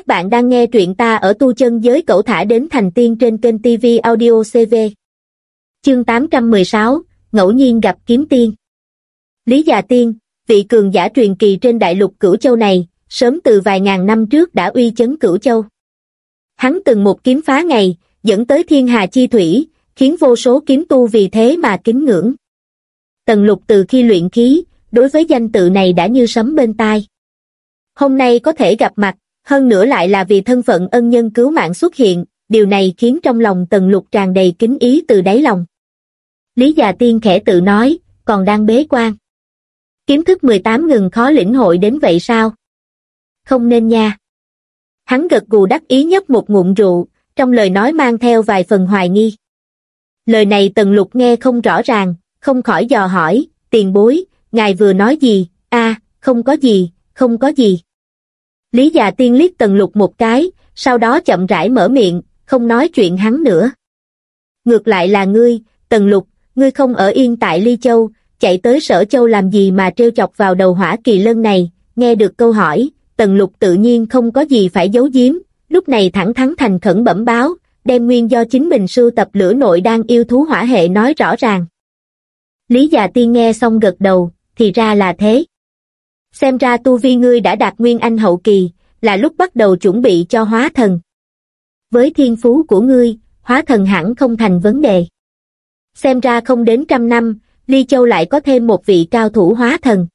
Các bạn đang nghe truyện ta ở tu chân giới cẩu thả đến thành tiên trên kênh TV Audio CV. Chương 816, ngẫu nhiên gặp kiếm tiên. Lý Già Tiên, vị cường giả truyền kỳ trên đại lục Cửu Châu này, sớm từ vài ngàn năm trước đã uy chấn Cửu Châu. Hắn từng một kiếm phá ngày, dẫn tới thiên hà chi thủy, khiến vô số kiếm tu vì thế mà kính ngưỡng. Tần lục từ khi luyện khí, đối với danh tự này đã như sấm bên tai. Hôm nay có thể gặp mặt, hơn nữa lại là vì thân phận ân nhân cứu mạng xuất hiện, điều này khiến trong lòng tần lục tràn đầy kính ý từ đáy lòng. Lý già tiên khẽ tự nói, còn đang bế quan. Kiếm thức 18 ngừng khó lĩnh hội đến vậy sao? Không nên nha. Hắn gật gù đắc ý nhấp một ngụm rượu, trong lời nói mang theo vài phần hoài nghi. Lời này tần lục nghe không rõ ràng, không khỏi dò hỏi, tiền bối, ngài vừa nói gì, a không có gì, không có gì. Lý già tiên liếc tần lục một cái, sau đó chậm rãi mở miệng, không nói chuyện hắn nữa. Ngược lại là ngươi, tần lục, ngươi không ở yên tại Ly Châu, chạy tới sở châu làm gì mà trêu chọc vào đầu hỏa kỳ lân này, nghe được câu hỏi, tần lục tự nhiên không có gì phải giấu giếm, lúc này thẳng thắn thành khẩn bẩm báo, đem nguyên do chính mình sưu tập lửa nội đang yêu thú hỏa hệ nói rõ ràng. Lý già tiên nghe xong gật đầu, thì ra là thế. Xem ra tu vi ngươi đã đạt nguyên anh hậu kỳ, là lúc bắt đầu chuẩn bị cho hóa thần. Với thiên phú của ngươi, hóa thần hẳn không thành vấn đề. Xem ra không đến trăm năm, Ly Châu lại có thêm một vị cao thủ hóa thần.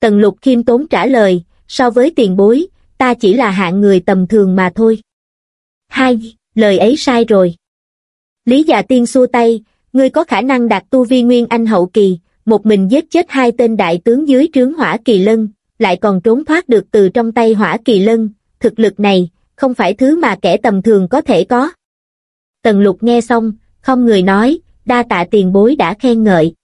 Tần lục khiêm tốn trả lời, so với tiền bối, ta chỉ là hạng người tầm thường mà thôi. Hai, lời ấy sai rồi. Lý già tiên xua tay, ngươi có khả năng đạt tu vi nguyên anh hậu kỳ, một mình giết chết hai tên đại tướng dưới trướng hỏa kỳ lân, lại còn trốn thoát được từ trong tay hỏa kỳ lân, thực lực này, không phải thứ mà kẻ tầm thường có thể có. Tần lục nghe xong, không người nói, đa tạ tiền bối đã khen ngợi.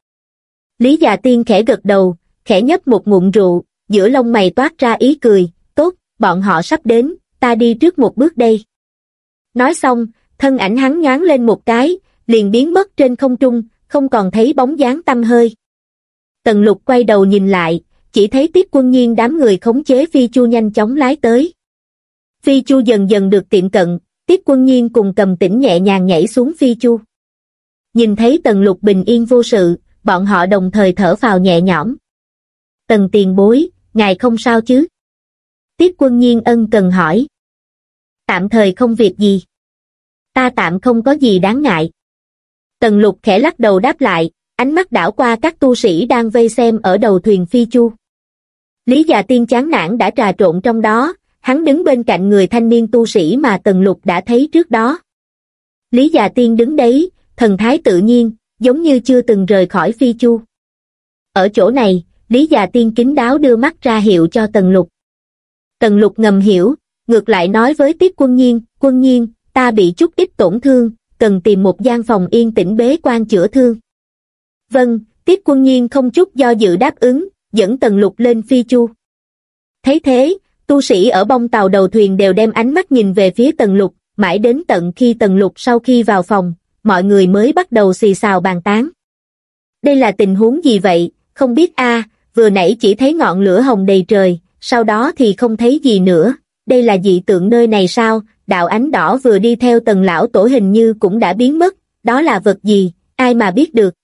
Lý già tiên khẽ gật đầu, khẽ nhấp một ngụm rượu, giữa lông mày toát ra ý cười, tốt, bọn họ sắp đến, ta đi trước một bước đây. Nói xong, thân ảnh hắn nhoáng lên một cái, liền biến mất trên không trung, không còn thấy bóng dáng tâm hơi. Tần lục quay đầu nhìn lại, chỉ thấy tiết quân nhiên đám người khống chế phi chu nhanh chóng lái tới. Phi chu dần dần được tiệm cận, tiết quân nhiên cùng cầm tĩnh nhẹ nhàng nhảy xuống phi chu. Nhìn thấy tần lục bình yên vô sự, bọn họ đồng thời thở phào nhẹ nhõm. Tần tiền bối, ngài không sao chứ? Tiết quân nhiên ân cần hỏi. Tạm thời không việc gì. Ta tạm không có gì đáng ngại. Tần lục khẽ lắc đầu đáp lại, ánh mắt đảo qua các tu sĩ đang vây xem ở đầu thuyền phi chu. Lý già tiên chán nản đã trà trộn trong đó, hắn đứng bên cạnh người thanh niên tu sĩ mà Tần Lục đã thấy trước đó. Lý già tiên đứng đấy, thần thái tự nhiên, giống như chưa từng rời khỏi phi chu. Ở chỗ này, Lý già tiên kính đáo đưa mắt ra hiệu cho Tần Lục. Tần Lục ngầm hiểu, ngược lại nói với Tiết Quân Nhiên, Quân Nhiên, ta bị chút ít tổn thương, cần tìm một gian phòng yên tĩnh bế quan chữa thương. Vâng, Tiết Quân Nhiên không chút do dự đáp ứng, dẫn Tần Lục lên phi chu. Thấy thế, tu sĩ ở bông tàu đầu thuyền đều đem ánh mắt nhìn về phía Tần Lục, mãi đến tận khi Tần Lục sau khi vào phòng, mọi người mới bắt đầu xì xào bàn tán. Đây là tình huống gì vậy, không biết a vừa nãy chỉ thấy ngọn lửa hồng đầy trời, sau đó thì không thấy gì nữa, đây là dị tượng nơi này sao, đạo ánh đỏ vừa đi theo tần lão tổ hình như cũng đã biến mất, đó là vật gì, ai mà biết được.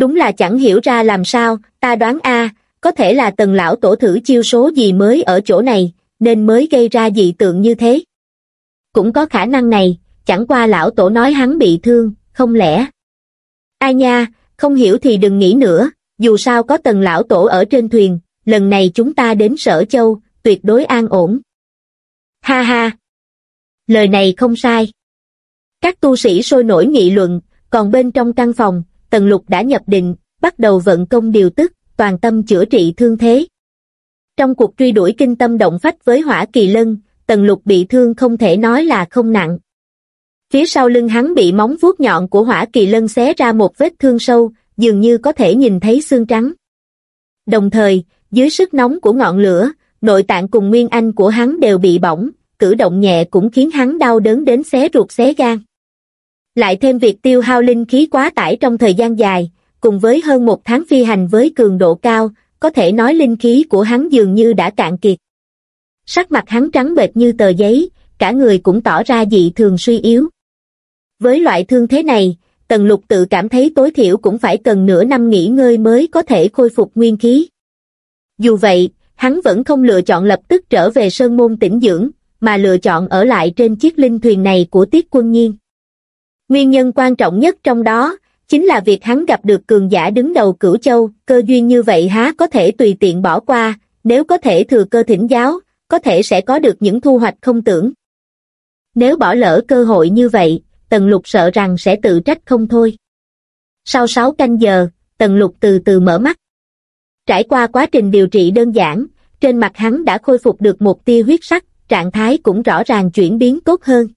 Đúng là chẳng hiểu ra làm sao, ta đoán a có thể là tần lão tổ thử chiêu số gì mới ở chỗ này, nên mới gây ra dị tượng như thế. Cũng có khả năng này, chẳng qua lão tổ nói hắn bị thương, không lẽ? Ai nha, không hiểu thì đừng nghĩ nữa, dù sao có tần lão tổ ở trên thuyền, lần này chúng ta đến sở châu, tuyệt đối an ổn. Ha ha! Lời này không sai. Các tu sĩ sôi nổi nghị luận, còn bên trong căn phòng, tần lục đã nhập định, bắt đầu vận công điều tức, toàn tâm chữa trị thương thế. Trong cuộc truy đuổi kinh tâm động phách với hỏa kỳ lân, tần lục bị thương không thể nói là không nặng. Phía sau lưng hắn bị móng vuốt nhọn của hỏa kỳ lân xé ra một vết thương sâu, dường như có thể nhìn thấy xương trắng. Đồng thời, dưới sức nóng của ngọn lửa, nội tạng cùng nguyên anh của hắn đều bị bỏng, cử động nhẹ cũng khiến hắn đau đớn đến xé ruột xé gan. Lại thêm việc tiêu hao linh khí quá tải trong thời gian dài, cùng với hơn một tháng phi hành với cường độ cao, có thể nói linh khí của hắn dường như đã cạn kiệt. Sắc mặt hắn trắng bệch như tờ giấy, cả người cũng tỏ ra dị thường suy yếu. Với loại thương thế này, Tần Lục tự cảm thấy tối thiểu cũng phải cần nửa năm nghỉ ngơi mới có thể khôi phục nguyên khí. Dù vậy, hắn vẫn không lựa chọn lập tức trở về Sơn Môn tĩnh dưỡng, mà lựa chọn ở lại trên chiếc linh thuyền này của Tiết Quân Nhiên. Nguyên nhân quan trọng nhất trong đó, chính là việc hắn gặp được cường giả đứng đầu cửu châu, cơ duyên như vậy há có thể tùy tiện bỏ qua, nếu có thể thừa cơ thỉnh giáo, có thể sẽ có được những thu hoạch không tưởng. Nếu bỏ lỡ cơ hội như vậy, Tần Lục sợ rằng sẽ tự trách không thôi. Sau 6 canh giờ, Tần Lục từ từ mở mắt. Trải qua quá trình điều trị đơn giản, trên mặt hắn đã khôi phục được một tia huyết sắc, trạng thái cũng rõ ràng chuyển biến tốt hơn.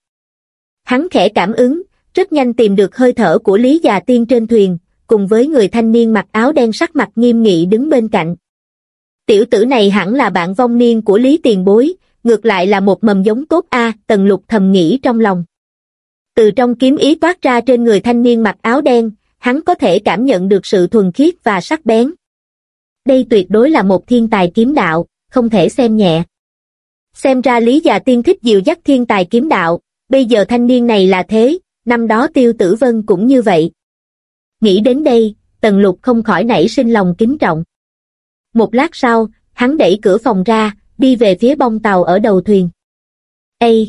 Hắn khẽ cảm ứng, rất nhanh tìm được hơi thở của Lý Già Tiên trên thuyền, cùng với người thanh niên mặc áo đen sắc mặt nghiêm nghị đứng bên cạnh. Tiểu tử này hẳn là bạn vong niên của Lý Tiền Bối, ngược lại là một mầm giống tốt a tần lục thầm nghĩ trong lòng. Từ trong kiếm ý toát ra trên người thanh niên mặc áo đen, hắn có thể cảm nhận được sự thuần khiết và sắc bén. Đây tuyệt đối là một thiên tài kiếm đạo, không thể xem nhẹ. Xem ra Lý Già Tiên thích dìu dắt thiên tài kiếm đạo, bây giờ thanh niên này là thế, năm đó Tiêu Tử Vân cũng như vậy. Nghĩ đến đây, Tần Lục không khỏi nảy sinh lòng kính trọng. Một lát sau, hắn đẩy cửa phòng ra, đi về phía bông tàu ở đầu thuyền. Ê!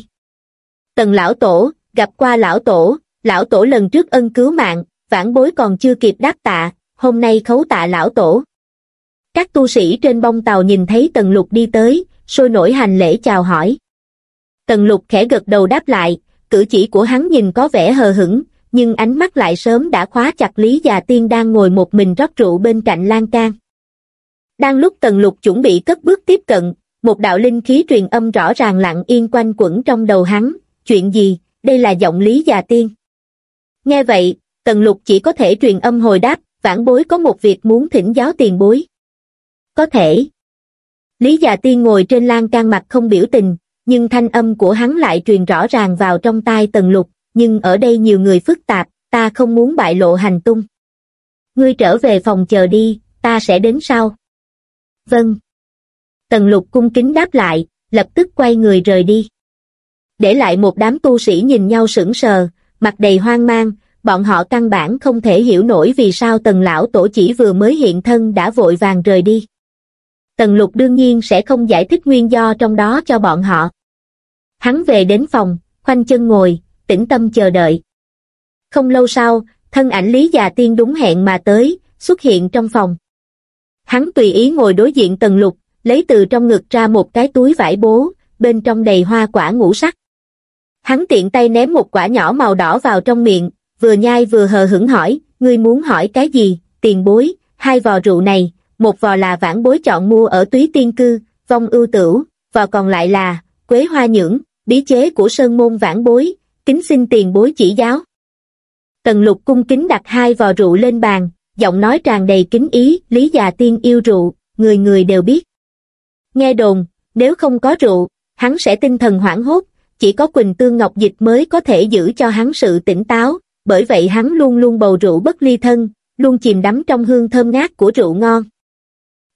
Tần lão tổ, gặp qua lão tổ, lão tổ lần trước ân cứu mạng, vãn bối còn chưa kịp đáp tạ, hôm nay khấu tạ lão tổ. Các tu sĩ trên bông tàu nhìn thấy tần lục đi tới, sôi nổi hành lễ chào hỏi. Tần lục khẽ gật đầu đáp lại, cử chỉ của hắn nhìn có vẻ hờ hững, nhưng ánh mắt lại sớm đã khóa chặt Lý Già Tiên đang ngồi một mình rót rượu bên cạnh lan can. Đang lúc Tần Lục chuẩn bị cất bước tiếp cận, một đạo linh khí truyền âm rõ ràng lặng yên quanh quẩn trong đầu hắn, chuyện gì, đây là giọng Lý Già Tiên. Nghe vậy, Tần Lục chỉ có thể truyền âm hồi đáp, vãn bối có một việc muốn thỉnh giáo tiền bối. Có thể. Lý Già Tiên ngồi trên lan can mặt không biểu tình, nhưng thanh âm của hắn lại truyền rõ ràng vào trong tai Tần Lục, nhưng ở đây nhiều người phức tạp, ta không muốn bại lộ hành tung. Ngươi trở về phòng chờ đi, ta sẽ đến sau. Vâng. Tần lục cung kính đáp lại, lập tức quay người rời đi. Để lại một đám tu sĩ nhìn nhau sững sờ, mặt đầy hoang mang, bọn họ căn bản không thể hiểu nổi vì sao tần lão tổ chỉ vừa mới hiện thân đã vội vàng rời đi. Tần lục đương nhiên sẽ không giải thích nguyên do trong đó cho bọn họ. Hắn về đến phòng, khoanh chân ngồi, tĩnh tâm chờ đợi. Không lâu sau, thân ảnh Lý Già Tiên đúng hẹn mà tới, xuất hiện trong phòng. Hắn tùy ý ngồi đối diện tần lục, lấy từ trong ngực ra một cái túi vải bố, bên trong đầy hoa quả ngũ sắc. Hắn tiện tay ném một quả nhỏ màu đỏ vào trong miệng, vừa nhai vừa hờ hững hỏi, ngươi muốn hỏi cái gì, tiền bối, hai vò rượu này, một vò là vãn bối chọn mua ở túy tiên cư, vong ưu tửu, vò còn lại là, quế hoa nhưỡng, bí chế của sơn môn vãn bối, kính xin tiền bối chỉ giáo. Tần lục cung kính đặt hai vò rượu lên bàn, giọng nói tràn đầy kính ý, Lý già tiên yêu rượu, người người đều biết. Nghe đồn, nếu không có rượu, hắn sẽ tinh thần hoảng hốt, chỉ có Quỳnh Tương Ngọc Dịch mới có thể giữ cho hắn sự tỉnh táo, bởi vậy hắn luôn luôn bầu rượu bất ly thân, luôn chìm đắm trong hương thơm ngát của rượu ngon.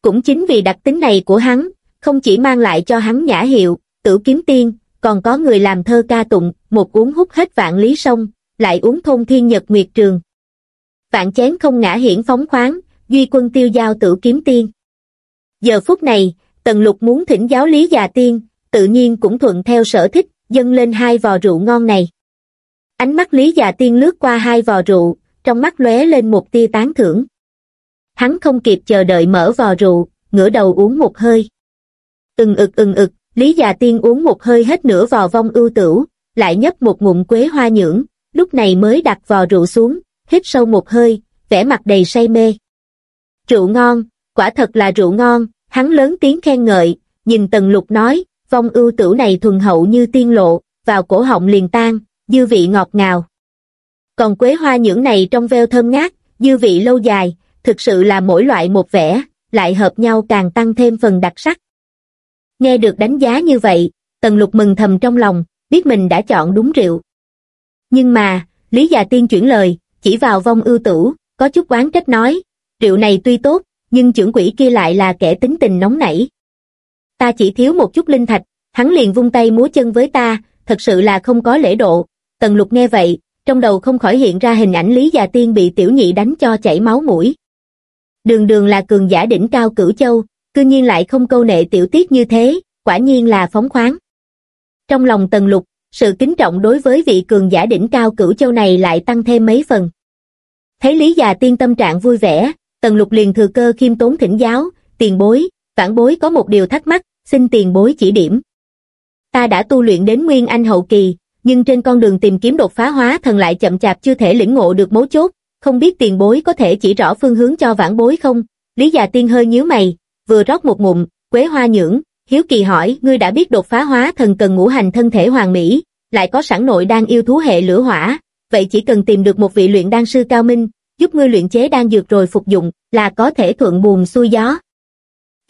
Cũng chính vì đặc tính này của hắn, không chỉ mang lại cho hắn nhã hiệu, tử kiếm tiên, còn có người làm thơ ca tụng, một uống hút hết vạn lý sông, lại uống thôn thiên nhật nguyệt trường, vạn chén không ngã hiển phóng khoáng, duy quân tiêu giao tử kiếm tiên. Giờ phút này, Tần Lục muốn thỉnh giáo lý già tiên, tự nhiên cũng thuận theo sở thích, dâng lên hai vò rượu ngon này. Ánh mắt lý già tiên lướt qua hai vò rượu, trong mắt lóe lên một tia tán thưởng. Hắn không kịp chờ đợi mở vò rượu, ngửa đầu uống một hơi. Ừng ực ừng ực, lý già tiên uống một hơi hết nửa vò vong ưu tửu, lại nhấp một ngụm quế hoa nhưỡng, lúc này mới đặt vò rượu xuống, hít sâu một hơi, vẻ mặt đầy say mê. Rượu ngon, quả thật là rượu ngon, hắn lớn tiếng khen ngợi, nhìn Tần Lục nói, vong ưu tử này thuần hậu như tiên lộ, vào cổ họng liền tan, dư vị ngọt ngào. Còn quế hoa nhưỡng này trong veo thơm ngát, dư vị lâu dài, thực sự là mỗi loại một vẻ, lại hợp nhau càng tăng thêm phần đặc sắc. Nghe được đánh giá như vậy, Tần Lục mừng thầm trong lòng, biết mình đã chọn đúng rượu. Nhưng mà, Lý Già Tiên chuyển lời, chỉ vào vong ưu tử, có chút oán trách nói, rượu này tuy tốt, nhưng trưởng quỷ kia lại là kẻ tính tình nóng nảy. Ta chỉ thiếu một chút linh thạch, Hắn liền vung tay múa chân với ta, thật sự là không có lễ độ. Tần lục nghe vậy, trong đầu không khỏi hiện ra hình ảnh Lý Già Tiên bị tiểu nhị đánh cho chảy máu mũi. Đường đường là cường giả đỉnh cao cửu châu, cư nhiên lại không câu nệ tiểu tiết như thế, quả nhiên là phóng khoáng. Trong lòng tần lục, sự kính trọng đối với vị cường giả đỉnh cao cửu châu này lại tăng thêm mấy phần. Thấy Lý Già Tiên tâm trạng vui vẻ, tần lục liền thừa cơ khiêm tốn thỉnh giáo, tiền bối, vãn bối có một điều thắc mắc, xin tiền bối chỉ điểm. Ta đã tu luyện đến Nguyên Anh hậu kỳ, nhưng trên con đường tìm kiếm đột phá hóa thần lại chậm chạp chưa thể lĩnh ngộ được mấu chốt, không biết tiền bối có thể chỉ rõ phương hướng cho vãn bối không? Lý già tiên hơi nhíu mày, vừa rót một ngụm, quế hoa nhưỡng, hiếu kỳ hỏi, ngươi đã biết đột phá hóa thần cần ngũ hành thân thể hoàng mỹ, lại có sẵn nội đang yêu thú hệ lửa hỏa, vậy chỉ cần tìm được một vị luyện đan sư cao minh, giúp ngươi luyện chế đan dược rồi phục dụng, là có thể thuận buồm xuôi gió.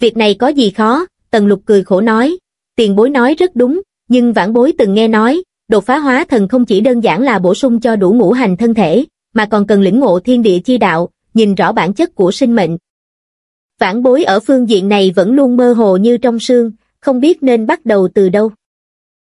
Việc này có gì khó, Tần Lục cười khổ nói, tiền bối nói rất đúng, nhưng vãn bối từng nghe nói, đột phá hóa thần không chỉ đơn giản là bổ sung cho đủ ngũ hành thân thể, mà còn cần lĩnh ngộ thiên địa chi đạo, nhìn rõ bản chất của sinh mệnh. Vãn bối ở phương diện này vẫn luôn mơ hồ như trong sương, không biết nên bắt đầu từ đâu.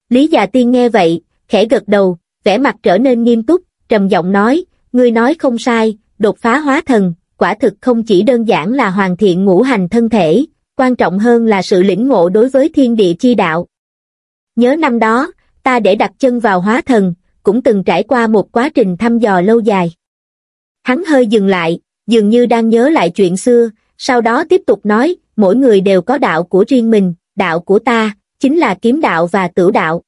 Lý già tiên nghe vậy, khẽ gật đầu, vẻ mặt trở nên nghiêm túc, trầm giọng nói, ngươi nói không sai, đột phá hóa thần, quả thực không chỉ đơn giản là hoàn thiện ngũ hành thân thể, quan trọng hơn là sự lĩnh ngộ đối với thiên địa chi đạo. Nhớ năm đó, ta để đặt chân vào hóa thần, cũng từng trải qua một quá trình thăm dò lâu dài. Hắn hơi dừng lại, dường như đang nhớ lại chuyện xưa, sau đó tiếp tục nói, mỗi người đều có đạo của riêng mình, đạo của ta, chính là kiếm đạo và tử đạo.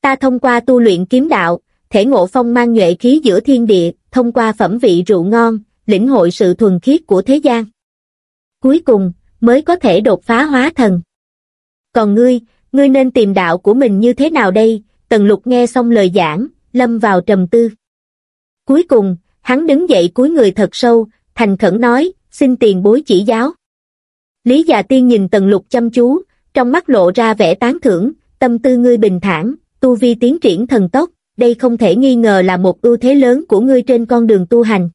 Ta thông qua tu luyện kiếm đạo, thể ngộ phong mang nhuệ khí giữa thiên địa, thông qua phẩm vị rượu ngon, lĩnh hội sự thuần khiết của thế gian. Cuối cùng, mới có thể đột phá hóa thần. Còn ngươi, ngươi nên tìm đạo của mình như thế nào đây? Tần lục nghe xong lời giảng, lâm vào trầm tư. Cuối cùng, hắn đứng dậy cúi người thật sâu, thành khẩn nói, xin tiền bối chỉ giáo. Lý già tiên nhìn tần lục chăm chú, trong mắt lộ ra vẻ tán thưởng, tâm tư ngươi bình thản, tu vi tiến triển thần tốc, đây không thể nghi ngờ là một ưu thế lớn của ngươi trên con đường tu hành.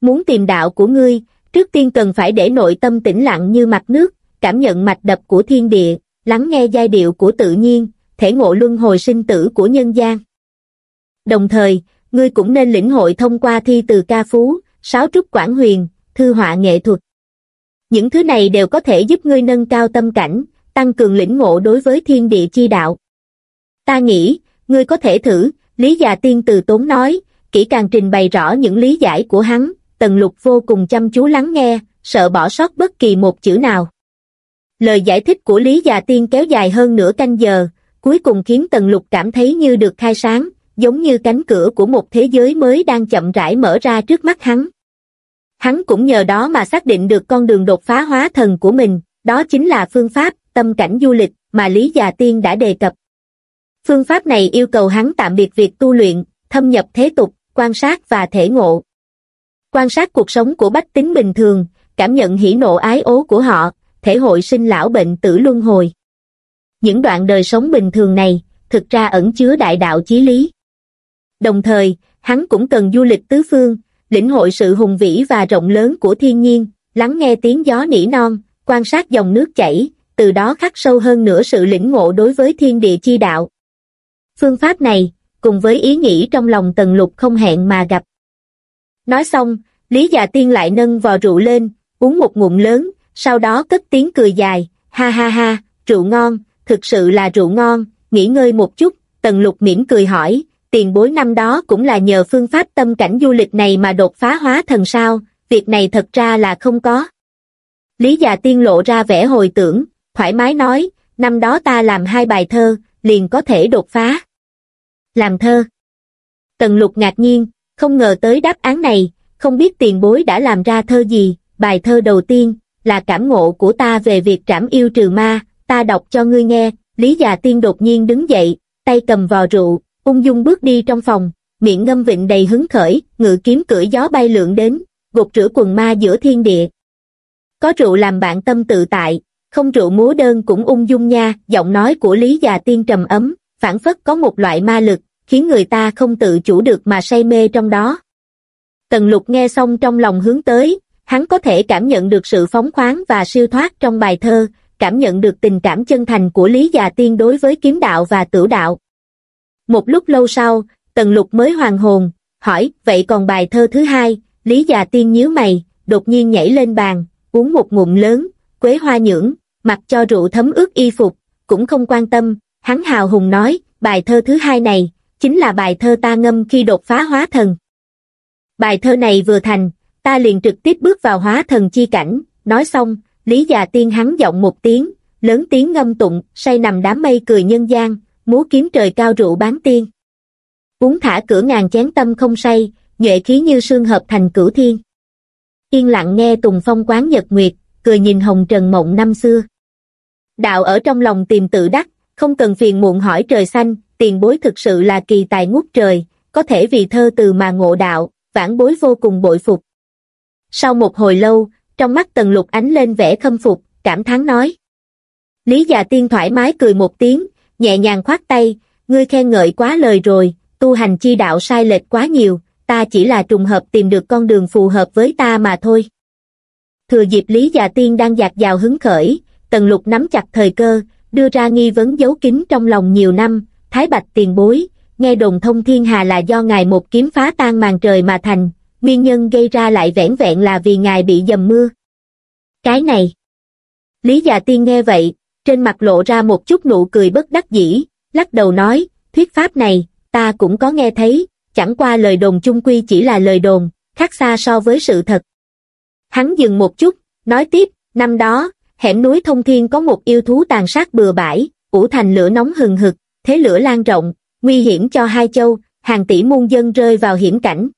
Muốn tìm đạo của ngươi, trước tiên cần phải để nội tâm tĩnh lặng như mặt nước, cảm nhận mạch đập của thiên địa, lắng nghe giai điệu của tự nhiên, thể ngộ luân hồi sinh tử của nhân gian. Đồng thời, ngươi cũng nên lĩnh hội thông qua thi từ ca phú, sáu trúc quảng huyền, thư họa nghệ thuật. Những thứ này đều có thể giúp ngươi nâng cao tâm cảnh, tăng cường lĩnh ngộ đối với thiên địa chi đạo. Ta nghĩ, ngươi có thể thử, Lý Già Tiên từ tốn nói, kỹ càng trình bày rõ những lý giải của hắn, Tần Lục vô cùng chăm chú lắng nghe, sợ bỏ sót bất kỳ một chữ nào. Lời giải thích của Lý Già Tiên kéo dài hơn nửa canh giờ, cuối cùng khiến Tần Lục cảm thấy như được khai sáng, giống như cánh cửa của một thế giới mới đang chậm rãi mở ra trước mắt hắn. Hắn cũng nhờ đó mà xác định được con đường đột phá hóa thần của mình, đó chính là phương pháp, tâm cảnh du lịch, mà Lý Già Tiên đã đề cập. Phương pháp này yêu cầu hắn tạm biệt việc tu luyện, thâm nhập thế tục, quan sát và thể ngộ. Quan sát cuộc sống của bách tính bình thường, cảm nhận hỉ nộ ái ố của họ, thể hội sinh lão bệnh tử luân hồi. Những đoạn đời sống bình thường này, thực ra ẩn chứa đại đạo chí lý. Đồng thời, hắn cũng cần du lịch tứ phương, lĩnh hội sự hùng vĩ và rộng lớn của thiên nhiên, lắng nghe tiếng gió nỉ non, quan sát dòng nước chảy, từ đó khắc sâu hơn nữa sự lĩnh ngộ đối với thiên địa chi đạo. Phương pháp này, cùng với ý nghĩ trong lòng tần lục không hẹn mà gặp. Nói xong, Lý Già Tiên lại nâng vò rượu lên, uống một ngụm lớn, sau đó cất tiếng cười dài, ha ha ha, rượu ngon, thực sự là rượu ngon, nghỉ ngơi một chút, tần lục mỉm cười hỏi, tiền bối năm đó cũng là nhờ phương pháp tâm cảnh du lịch này mà đột phá hóa thần sao, việc này thật ra là không có. Lý già tiên lộ ra vẻ hồi tưởng, thoải mái nói, năm đó ta làm hai bài thơ, liền có thể đột phá. Làm thơ. Tần lục ngạc nhiên, không ngờ tới đáp án này, không biết tiền bối đã làm ra thơ gì, bài thơ đầu tiên, là cảm ngộ của ta về việc trảm yêu trừ ma, ta đọc cho ngươi nghe, Lý già tiên đột nhiên đứng dậy, tay cầm vò rượu, ung dung bước đi trong phòng, miệng ngâm vịnh đầy hứng khởi, ngự kiếm cưỡi gió bay lượn đến, gột rửa quần ma giữa thiên địa. Có rượu làm bạn tâm tự tại, không rượu múa đơn cũng ung dung nha, giọng nói của Lý già tiên trầm ấm, phản phất có một loại ma lực, khiến người ta không tự chủ được mà say mê trong đó. Tần lục nghe xong trong lòng hướng tới, hắn có thể cảm nhận được sự phóng khoáng và siêu thoát trong bài thơ, cảm nhận được tình cảm chân thành của Lý Già Tiên đối với kiếm đạo và tử đạo. Một lúc lâu sau, Tần Lục mới hoàn hồn, hỏi, vậy còn bài thơ thứ hai, Lý Già Tiên nhíu mày, đột nhiên nhảy lên bàn, uống một ngụm lớn, quế hoa nhưỡng, mặc cho rượu thấm ướt y phục, cũng không quan tâm, hắn hào hùng nói, bài thơ thứ hai này, chính là bài thơ ta ngâm khi đột phá hóa thần. Bài thơ này vừa thành, ta liền trực tiếp bước vào hóa thần chi cảnh, nói xong, Lý già tiên hắn giọng một tiếng, lớn tiếng ngâm tụng, say nằm đám mây cười nhân gian, múa kiếm trời cao rượu bán tiên. Uống thả cửa ngàn chén tâm không say, nhuệ khí như sương hợp thành cửu thiên. Yên lặng nghe tùng phong quán nhật nguyệt, cười nhìn hồng trần mộng năm xưa. Đạo ở trong lòng tìm tự đắc, không cần phiền muộn hỏi trời xanh, tiền bối thực sự là kỳ tài ngút trời, có thể vì thơ từ mà ngộ đạo, vãn bối vô cùng bội phục. Sau một hồi lâu, trong mắt tần lục ánh lên vẻ khâm phục, cảm thán nói. Lý già tiên thoải mái cười một tiếng, nhẹ nhàng khoát tay, ngươi khen ngợi quá lời rồi, tu hành chi đạo sai lệch quá nhiều, ta chỉ là trùng hợp tìm được con đường phù hợp với ta mà thôi. Thừa dịp Lý già tiên đang dạt dào hứng khởi, tần lục nắm chặt thời cơ, đưa ra nghi vấn giấu kín trong lòng nhiều năm, thái bạch tiền bối, nghe đồn thông thiên hà là do ngài một kiếm phá tan màn trời mà thành, nguyên nhân gây ra lại vẻn vẹn là vì ngài bị dầm mưa. Cái này. Lý già tiên nghe vậy, trên mặt lộ ra một chút nụ cười bất đắc dĩ, lắc đầu nói, thuyết pháp này, ta cũng có nghe thấy, chẳng qua lời đồn chung quy chỉ là lời đồn, khác xa so với sự thật. Hắn dừng một chút, nói tiếp, năm đó, hẻm núi thông thiên có một yêu thú tàn sát bừa bãi, ủ thành lửa nóng hừng hực, thế lửa lan rộng, nguy hiểm cho hai châu, hàng tỷ muôn dân rơi vào hiểm cảnh.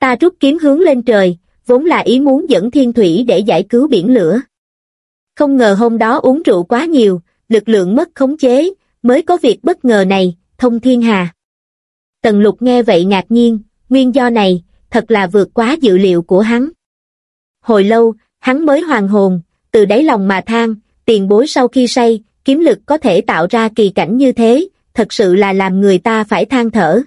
Ta rút kiếm hướng lên trời, vốn là ý muốn dẫn thiên thủy để giải cứu biển lửa. Không ngờ hôm đó uống rượu quá nhiều, lực lượng mất khống chế, mới có việc bất ngờ này, thông thiên hà. Tần lục nghe vậy ngạc nhiên, nguyên do này, thật là vượt quá dự liệu của hắn. Hồi lâu, hắn mới hoàn hồn, từ đáy lòng mà than, tiền bối sau khi say, kiếm lực có thể tạo ra kỳ cảnh như thế, thật sự là làm người ta phải than thở.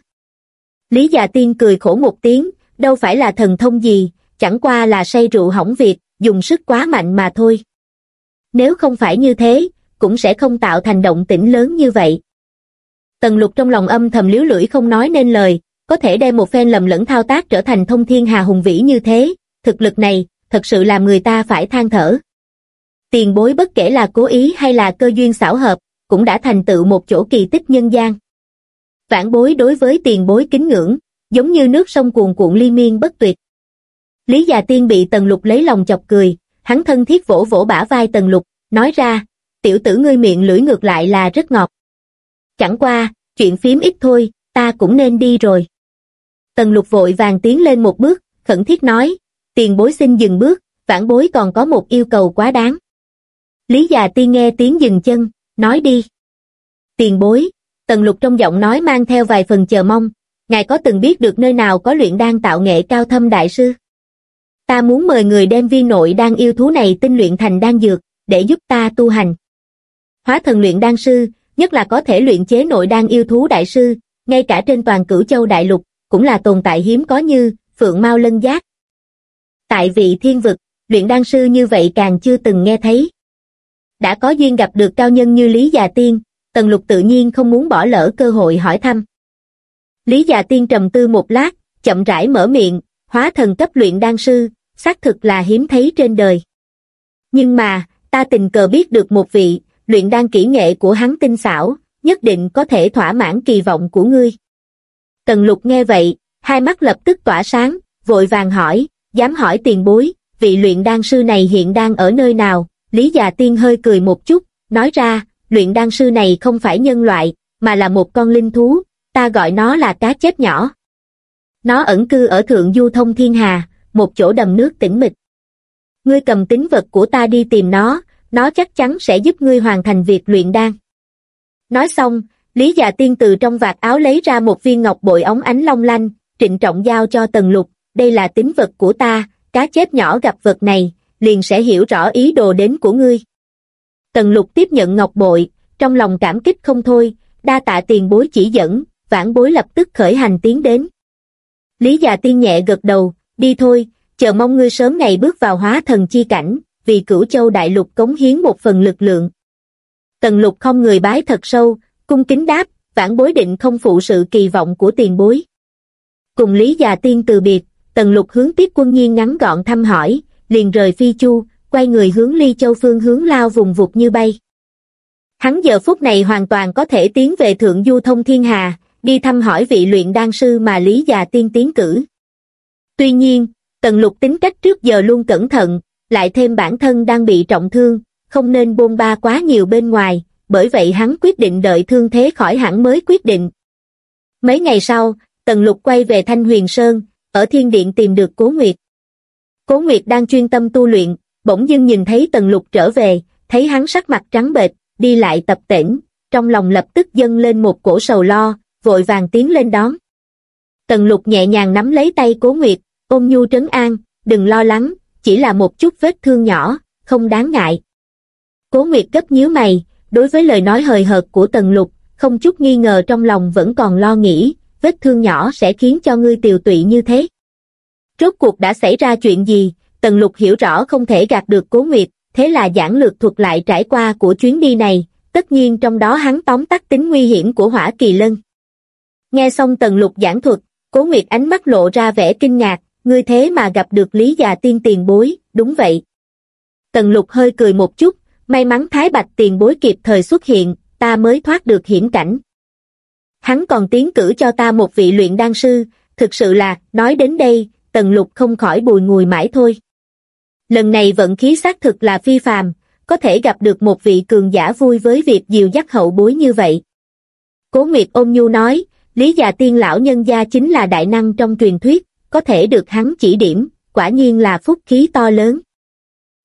Lý già tiên cười khổ một tiếng, đâu phải là thần thông gì, chẳng qua là say rượu hỏng việc, dùng sức quá mạnh mà thôi. Nếu không phải như thế, cũng sẽ không tạo thành động tĩnh lớn như vậy. Tần lục trong lòng âm thầm liếu lưỡi không nói nên lời, có thể đem một phen lầm lẫn thao tác trở thành thông thiên hà hùng vĩ như thế, thực lực này, thật sự làm người ta phải than thở. Tiền bối bất kể là cố ý hay là cơ duyên xảo hợp, cũng đã thành tựu một chỗ kỳ tích nhân gian. Vãn bối đối với tiền bối kính ngưỡng, giống như nước sông cuồn cuộn liên miên bất tuyệt. Lý già tiên bị tần lục lấy lòng chọc cười, hắn thân thiết vỗ vỗ bả vai tần lục, nói ra, tiểu tử ngươi miệng lưỡi ngược lại là rất ngọt. Chẳng qua, chuyện phím ít thôi, ta cũng nên đi rồi. Tần lục vội vàng tiến lên một bước, khẩn thiết nói, tiền bối xin dừng bước, vãn bối còn có một yêu cầu quá đáng. Lý già tiên nghe tiếng dừng chân, nói đi. Tiền bối, tần lục trong giọng nói mang theo vài phần chờ mong, ngài có từng biết được nơi nào có luyện đan tạo nghệ cao thâm đại sư? Ta muốn mời người đem viên nội đan yêu thú này tinh luyện thành đan dược, để giúp ta tu hành. Hóa thần luyện đan sư, nhất là có thể luyện chế nội đan yêu thú đại sư, ngay cả trên toàn cửu châu đại lục, cũng là tồn tại hiếm có như, phượng mau lân giác. Tại vị thiên vực, luyện đan sư như vậy càng chưa từng nghe thấy. Đã có duyên gặp được cao nhân như Lý Già Tiên, Tần Lục tự nhiên không muốn bỏ lỡ cơ hội hỏi thăm. Lý Già Tiên trầm tư một lát, chậm rãi mở miệng, hóa thần cấp luyện đan sư, xác thực là hiếm thấy trên đời. Nhưng mà, ta tình cờ biết được một vị, luyện đan kỹ nghệ của hắn tinh xảo, nhất định có thể thỏa mãn kỳ vọng của ngươi. Tần lục nghe vậy, hai mắt lập tức tỏa sáng, vội vàng hỏi, dám hỏi tiền bối, vị luyện đan sư này hiện đang ở nơi nào, Lý già tiên hơi cười một chút, nói ra, luyện đan sư này không phải nhân loại, mà là một con linh thú, ta gọi nó là cá chép nhỏ. Nó ẩn cư ở thượng du thông thiên hà, một chỗ đầm nước tĩnh mịch. Ngươi cầm tính vật của ta đi tìm nó, nó chắc chắn sẽ giúp ngươi hoàn thành việc luyện đan. Nói xong, Lý già Tiên từ trong vạt áo lấy ra một viên ngọc bội ống ánh long lanh, trịnh trọng giao cho Tần Lục, đây là tính vật của ta, cá chép nhỏ gặp vật này, liền sẽ hiểu rõ ý đồ đến của ngươi. Tần Lục tiếp nhận ngọc bội, trong lòng cảm kích không thôi, đa tạ tiền bối chỉ dẫn, vãn bối lập tức khởi hành tiến đến. Lý già Tiên nhẹ gật đầu, đi thôi, chờ mong ngươi sớm ngày bước vào hóa thần chi cảnh, vì cửu châu đại lục cống hiến một phần lực lượng. Tần lục không người bái thật sâu, cung kính đáp, vãn bối định không phụ sự kỳ vọng của tiền bối. Cùng Lý già tiên từ biệt, tần lục hướng tiếp quân nhiên ngắn gọn thăm hỏi, liền rời phi chu, quay người hướng ly châu phương hướng lao vùng vụt như bay. Hắn giờ phút này hoàn toàn có thể tiến về thượng du thông thiên hà, đi thăm hỏi vị luyện đan sư mà Lý già tiên tiến cử. Tuy nhiên, tần lục tính cách trước giờ luôn cẩn thận, lại thêm bản thân đang bị trọng thương, không nên bôn ba quá nhiều bên ngoài, bởi vậy hắn quyết định đợi thương thế khỏi hẳn mới quyết định. Mấy ngày sau, Tần Lục quay về Thanh Huyền Sơn, ở thiên điện tìm được Cố Nguyệt. Cố Nguyệt đang chuyên tâm tu luyện, bỗng dưng nhìn thấy Tần Lục trở về, thấy hắn sắc mặt trắng bệch, đi lại tập tễnh, trong lòng lập tức dâng lên một cổ sầu lo, vội vàng tiến lên đón. Tần Lục nhẹ nhàng nắm lấy tay Cố Nguyệt, ôm nhu trấn an, đừng lo lắng, chỉ là một chút vết thương nhỏ, không đáng ngại. Cố Nguyệt gấp nhíu mày, đối với lời nói hời hợt của Tần Lục, không chút nghi ngờ trong lòng vẫn còn lo nghĩ, vết thương nhỏ sẽ khiến cho ngươi tiều tụy như thế. Rốt cuộc đã xảy ra chuyện gì, Tần Lục hiểu rõ không thể gạt được Cố Nguyệt, thế là giảng lược thuật lại trải qua của chuyến đi này, tất nhiên trong đó hắn tóm tắt tính nguy hiểm của hỏa kỳ lân. Nghe xong Tần Lục giảng thuật, Cố Nguyệt ánh mắt lộ ra vẻ kinh ngạc, ngươi thế mà gặp được Lý già tiên tiền bối, đúng vậy. Tần Lục hơi cười một chút, may mắn Thái Bạch tiền bối kịp thời xuất hiện, ta mới thoát được hiểm cảnh. Hắn còn tiến cử cho ta một vị luyện đan sư, thực sự là, nói đến đây, Tần Lục không khỏi bùi ngùi mãi thôi. Lần này vận khí xác thực là phi phàm, có thể gặp được một vị cường giả vui với việc dìu dắt hậu bối như vậy. Cố Nguyệt ôm nhu nói, Lý già tiên lão nhân gia chính là đại năng trong truyền thuyết, có thể được hắn chỉ điểm, quả nhiên là phúc khí to lớn.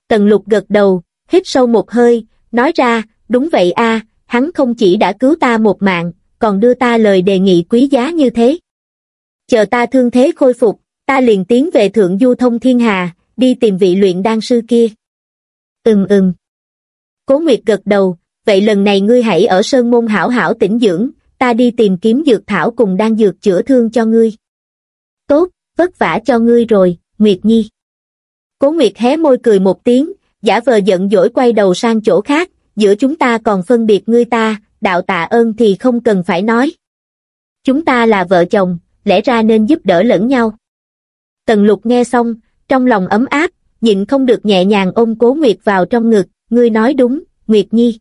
Tần lục gật đầu, hít sâu một hơi, nói ra, đúng vậy a, hắn không chỉ đã cứu ta một mạng, còn đưa ta lời đề nghị quý giá như thế. Chờ ta thương thế khôi phục, ta liền tiến về thượng du thông thiên hà, đi tìm vị luyện đan sư kia. Ừm ừm. Cố Nguyệt gật đầu, vậy lần này ngươi hãy ở Sơn Môn hảo hảo tĩnh dưỡng, ta đi tìm kiếm dược thảo cùng đan dược chữa thương cho ngươi. Tốt, vất vả cho ngươi rồi, Nguyệt Nhi. Cố Nguyệt hé môi cười một tiếng, giả vờ giận dỗi quay đầu sang chỗ khác, giữa chúng ta còn phân biệt ngươi ta, đạo tạ ơn thì không cần phải nói. Chúng ta là vợ chồng, lẽ ra nên giúp đỡ lẫn nhau. Tần lục nghe xong, trong lòng ấm áp, nhịn không được nhẹ nhàng ôm cố Nguyệt vào trong ngực, ngươi nói đúng, Nguyệt Nhi.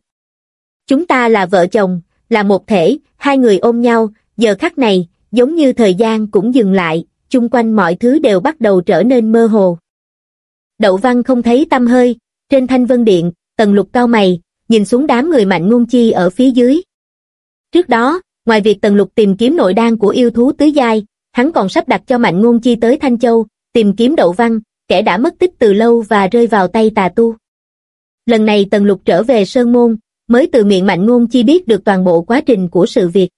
Chúng ta là vợ chồng, là một thể, hai người ôm nhau, giờ khắc này, giống như thời gian cũng dừng lại, chung quanh mọi thứ đều bắt đầu trở nên mơ hồ. Đậu văn không thấy tâm hơi, trên thanh vân điện, tần lục cao mày, nhìn xuống đám người mạnh ngôn chi ở phía dưới. Trước đó, ngoài việc tần lục tìm kiếm nội đan của yêu thú tứ giai, hắn còn sắp đặt cho mạnh ngôn chi tới Thanh Châu, tìm kiếm đậu văn, kẻ đã mất tích từ lâu và rơi vào tay tà tu. Lần này tần lục trở về Sơn Môn, mới từ miệng mạnh ngôn chi biết được toàn bộ quá trình của sự việc.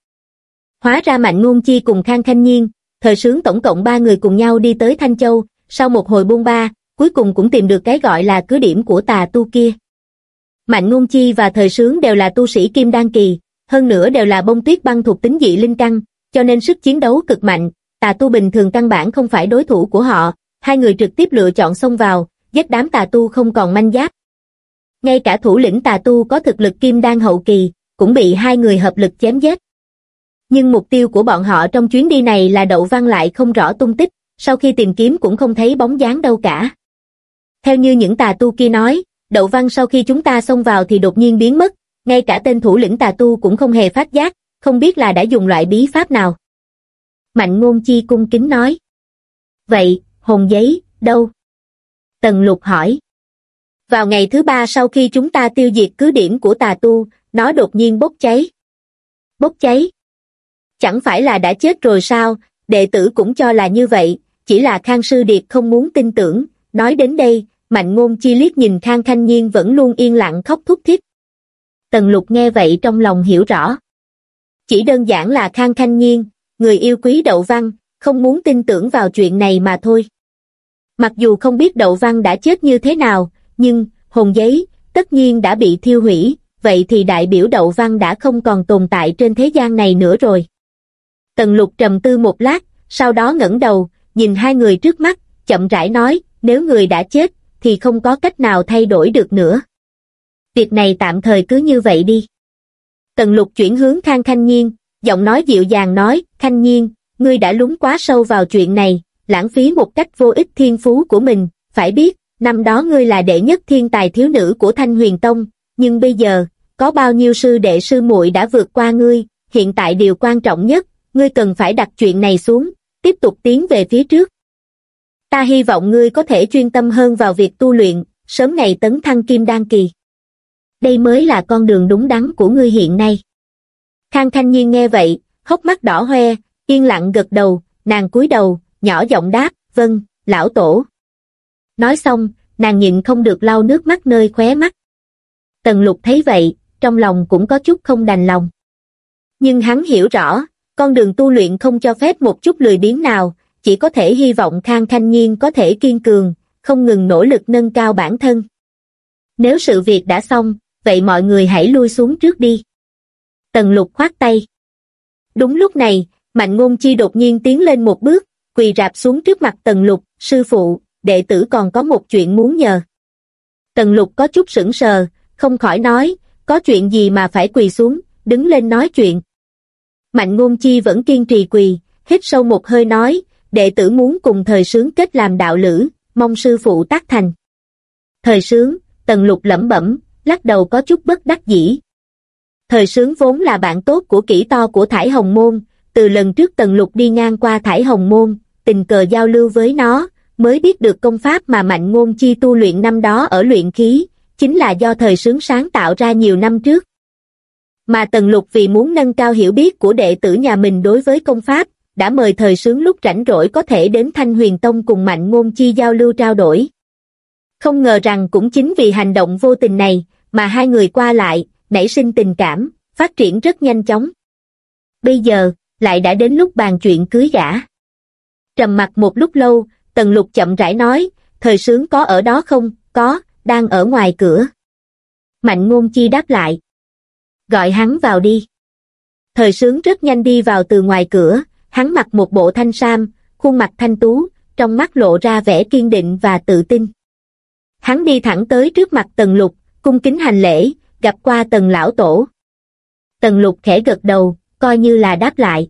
Hóa ra mạnh ngôn chi cùng Khang Khanh Nhiên, thời sướng tổng cộng ba người cùng nhau đi tới Thanh Châu, sau một hồi buông ba, cuối cùng cũng tìm được cái gọi là cứ điểm của tà tu kia. Mạnh Ngôn Chi và Thời Sướng đều là tu sĩ Kim Đan Kỳ, hơn nữa đều là bông tuyết băng thuộc tính dị linh căn, cho nên sức chiến đấu cực mạnh, tà tu bình thường căn bản không phải đối thủ của họ, hai người trực tiếp lựa chọn xông vào, giết đám tà tu không còn manh giáp. Ngay cả thủ lĩnh tà tu có thực lực Kim Đan hậu kỳ, cũng bị hai người hợp lực chém giết. Nhưng mục tiêu của bọn họ trong chuyến đi này là đậu văn lại không rõ tung tích, sau khi tìm kiếm cũng không thấy bóng dáng đâu cả. Theo như những tà tu kia nói, đậu văn sau khi chúng ta xông vào thì đột nhiên biến mất, ngay cả tên thủ lĩnh tà tu cũng không hề phát giác, không biết là đã dùng loại bí pháp nào. Mạnh ngôn chi cung kính nói. Vậy, hồn giấy, đâu? Tần lục hỏi. Vào ngày thứ ba sau khi chúng ta tiêu diệt cứ điểm của tà tu, nó đột nhiên bốc cháy. Bốc cháy? Chẳng phải là đã chết rồi sao, đệ tử cũng cho là như vậy, chỉ là Khang Sư Điệt không muốn tin tưởng, nói đến đây, Mạnh Ngôn Chi liếc nhìn Khang Khanh Nhiên vẫn luôn yên lặng khóc thúc thích. Tần Lục nghe vậy trong lòng hiểu rõ. Chỉ đơn giản là Khang Khanh Nhiên, người yêu quý Đậu Văn, không muốn tin tưởng vào chuyện này mà thôi. Mặc dù không biết Đậu Văn đã chết như thế nào, nhưng, hồn giấy, tất nhiên đã bị thiêu hủy, vậy thì đại biểu Đậu Văn đã không còn tồn tại trên thế gian này nữa rồi. Tần lục trầm tư một lát, sau đó ngẩng đầu, nhìn hai người trước mắt, chậm rãi nói, nếu người đã chết, thì không có cách nào thay đổi được nữa. Việc này tạm thời cứ như vậy đi. Tần lục chuyển hướng Khang Khanh Nhiên, giọng nói dịu dàng nói, Khanh Nhiên, ngươi đã lúng quá sâu vào chuyện này, lãng phí một cách vô ích thiên phú của mình, phải biết, năm đó ngươi là đệ nhất thiên tài thiếu nữ của Thanh Huyền Tông, nhưng bây giờ, có bao nhiêu sư đệ sư muội đã vượt qua ngươi, hiện tại điều quan trọng nhất, ngươi cần phải đặt chuyện này xuống, tiếp tục tiến về phía trước. Ta hy vọng ngươi có thể chuyên tâm hơn vào việc tu luyện, sớm ngày tấn thăng kim đan kỳ. Đây mới là con đường đúng đắn của ngươi hiện nay. Khang Thanh Nhiên nghe vậy, hốc mắt đỏ hoe, yên lặng gật đầu, nàng cúi đầu, nhỏ giọng đáp, vâng, lão tổ. Nói xong, nàng nhịn không được lau nước mắt nơi khóe mắt. Tần lục thấy vậy, trong lòng cũng có chút không đành lòng. Nhưng hắn hiểu rõ, con đường tu luyện không cho phép một chút lười biếng nào, chỉ có thể hy vọng Khang Thanh Nhiên có thể kiên cường, không ngừng nỗ lực nâng cao bản thân. Nếu sự việc đã xong, vậy mọi người hãy lui xuống trước đi. Tần lục khoát tay. Đúng lúc này, Mạnh Ngôn Chi đột nhiên tiến lên một bước, quỳ rạp xuống trước mặt Tần lục, sư phụ, đệ tử còn có một chuyện muốn nhờ. Tần lục có chút sững sờ, không khỏi nói, có chuyện gì mà phải quỳ xuống, đứng lên nói chuyện. Mạnh ngôn chi vẫn kiên trì quỳ, hít sâu một hơi nói, đệ tử muốn cùng thời sướng kết làm đạo lữ, mong sư phụ tác thành. Thời sướng, tần lục lẩm bẩm, lắc đầu có chút bất đắc dĩ. Thời sướng vốn là bạn tốt của kỹ to của Thải Hồng Môn, từ lần trước tần lục đi ngang qua Thải Hồng Môn, tình cờ giao lưu với nó, mới biết được công pháp mà mạnh ngôn chi tu luyện năm đó ở luyện khí, chính là do thời sướng sáng tạo ra nhiều năm trước. Mà Tần Lục vì muốn nâng cao hiểu biết của đệ tử nhà mình đối với công pháp, đã mời thời sướng lúc rảnh rỗi có thể đến Thanh Huyền Tông cùng Mạnh Ngôn Chi giao lưu trao đổi. Không ngờ rằng cũng chính vì hành động vô tình này, mà hai người qua lại, nảy sinh tình cảm, phát triển rất nhanh chóng. Bây giờ, lại đã đến lúc bàn chuyện cưới gả. Trầm mặt một lúc lâu, Tần Lục chậm rãi nói, thời sướng có ở đó không, có, đang ở ngoài cửa. Mạnh ngôn chi đáp lại. Gọi hắn vào đi. Thời sướng rất nhanh đi vào từ ngoài cửa, hắn mặc một bộ thanh sam, khuôn mặt thanh tú, trong mắt lộ ra vẻ kiên định và tự tin. Hắn đi thẳng tới trước mặt tần lục, cung kính hành lễ, gặp qua tần lão tổ. Tần lục khẽ gật đầu, coi như là đáp lại.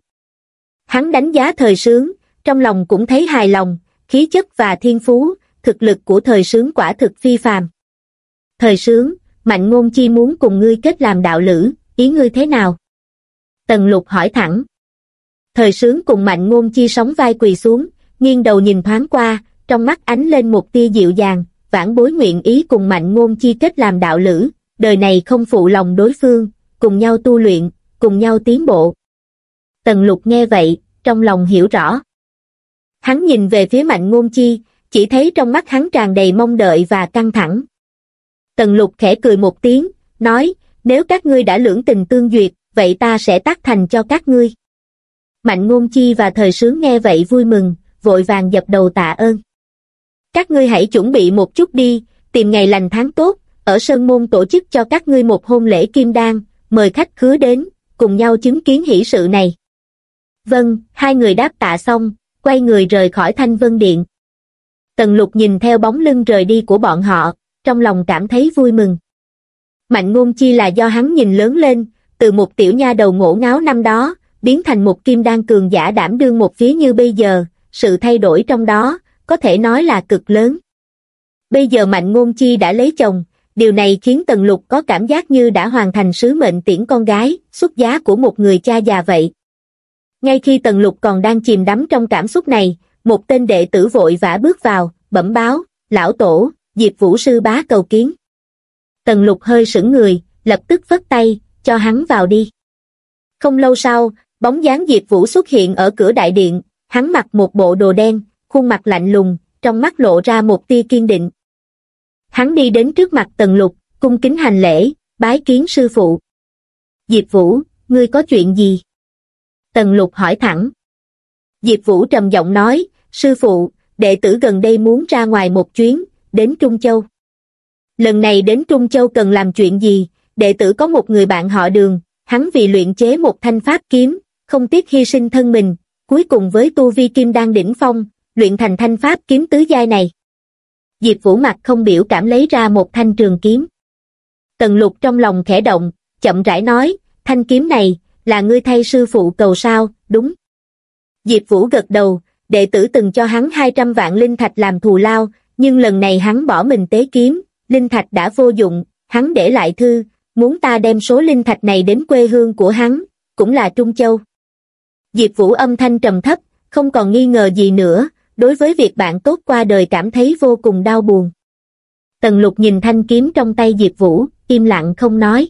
Hắn đánh giá thời sướng, trong lòng cũng thấy hài lòng, khí chất và thiên phú, thực lực của thời sướng quả thực phi phàm. Thời sướng, mạnh ngôn chi muốn cùng ngươi kết làm đạo lữ, ý ngươi thế nào? Tần lục hỏi thẳng. Thời sướng cùng mạnh ngôn chi sóng vai quỳ xuống, nghiêng đầu nhìn thoáng qua, trong mắt ánh lên một tia dịu dàng, vãn bối nguyện ý cùng mạnh ngôn chi kết làm đạo lữ, đời này không phụ lòng đối phương, cùng nhau tu luyện, cùng nhau tiến bộ. Tần lục nghe vậy, trong lòng hiểu rõ. Hắn nhìn về phía mạnh ngôn chi, chỉ thấy trong mắt hắn tràn đầy mong đợi và căng thẳng. Tần lục khẽ cười một tiếng, nói, nếu các ngươi đã lưỡng tình tương duyệt, vậy ta sẽ tác thành cho các ngươi. Mạnh ngôn chi và thời sướng nghe vậy vui mừng, vội vàng dập đầu tạ ơn. Các ngươi hãy chuẩn bị một chút đi, tìm ngày lành tháng tốt, ở Sơn Môn tổ chức cho các ngươi một hôn lễ kim đan, mời khách khứa đến, cùng nhau chứng kiến hỷ sự này. Vâng, hai người đáp tạ xong, quay người rời khỏi Thanh Vân Điện. Tần lục nhìn theo bóng lưng rời đi của bọn họ, trong lòng cảm thấy vui mừng. Mạnh ngôn chi là do hắn nhìn lớn lên, từ một tiểu nha đầu ngổ ngáo năm đó, biến thành một kim đan cường giả đảm đương một phía như bây giờ, sự thay đổi trong đó, có thể nói là cực lớn. Bây giờ Mạnh Ngôn Chi đã lấy chồng, điều này khiến Tần Lục có cảm giác như đã hoàn thành sứ mệnh tiễn con gái, xuất giá của một người cha già vậy. Ngay khi Tần Lục còn đang chìm đắm trong cảm xúc này, một tên đệ tử vội vã bước vào, bẩm báo, lão tổ, Diệp Vũ Sư bá cầu kiến. Tần lục hơi sững người, lập tức vất tay, cho hắn vào đi. Không lâu sau, bóng dáng Diệp Vũ xuất hiện ở cửa đại điện, hắn mặc một bộ đồ đen, khuôn mặt lạnh lùng, trong mắt lộ ra một tia kiên định. Hắn đi đến trước mặt Tần Lục, cung kính hành lễ, bái kiến sư phụ. Diệp Vũ, ngươi có chuyện gì? Tần Lục hỏi thẳng. Diệp Vũ trầm giọng nói, sư phụ, đệ tử gần đây muốn ra ngoài một chuyến, đến Trung Châu. Lần này đến Trung Châu cần làm chuyện gì, đệ tử có một người bạn họ đường, hắn vì luyện chế một thanh pháp kiếm, không tiếc hy sinh thân mình, cuối cùng với tu vi kim đang đỉnh phong, luyện thành thanh pháp kiếm tứ giai này. Diệp Vũ mặt không biểu cảm lấy ra một thanh trường kiếm. Tần lục trong lòng khẽ động, chậm rãi nói, thanh kiếm này, là ngươi thay sư phụ cầu sao, đúng. Diệp Vũ gật đầu, đệ tử từng cho hắn 200 vạn linh thạch làm thù lao, nhưng lần này hắn bỏ mình tế kiếm, linh thạch đã vô dụng, hắn để lại thư, muốn ta đem số linh thạch này đến quê hương của hắn, cũng là Trung Châu. Diệp Vũ âm thanh trầm thấp, không còn nghi ngờ gì nữa, đối với việc bạn tốt qua đời cảm thấy vô cùng đau buồn. Tần lục nhìn thanh kiếm trong tay Diệp Vũ, im lặng không nói.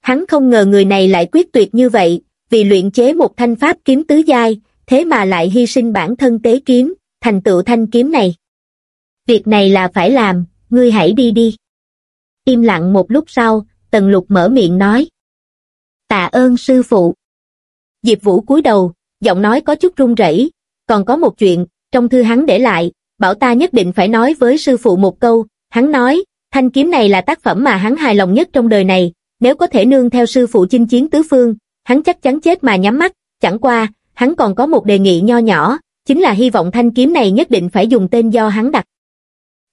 Hắn không ngờ người này lại quyết tuyệt như vậy, vì luyện chế một thanh pháp kiếm tứ giai, thế mà lại hy sinh bản thân tế kiếm, thành tựu thanh kiếm này. Việc này là phải làm, ngươi hãy đi đi. Im lặng một lúc sau, Tần Lục mở miệng nói. Tạ ơn sư phụ. Diệp Vũ cúi đầu, giọng nói có chút run rẩy, còn có một chuyện, trong thư hắn để lại, bảo ta nhất định phải nói với sư phụ một câu, hắn nói, thanh kiếm này là tác phẩm mà hắn hài lòng nhất trong đời này, nếu có thể nương theo sư phụ chinh chiến tứ phương, hắn chắc chắn chết mà nhắm mắt, chẳng qua, hắn còn có một đề nghị nho nhỏ, chính là hy vọng thanh kiếm này nhất định phải dùng tên do hắn đặt.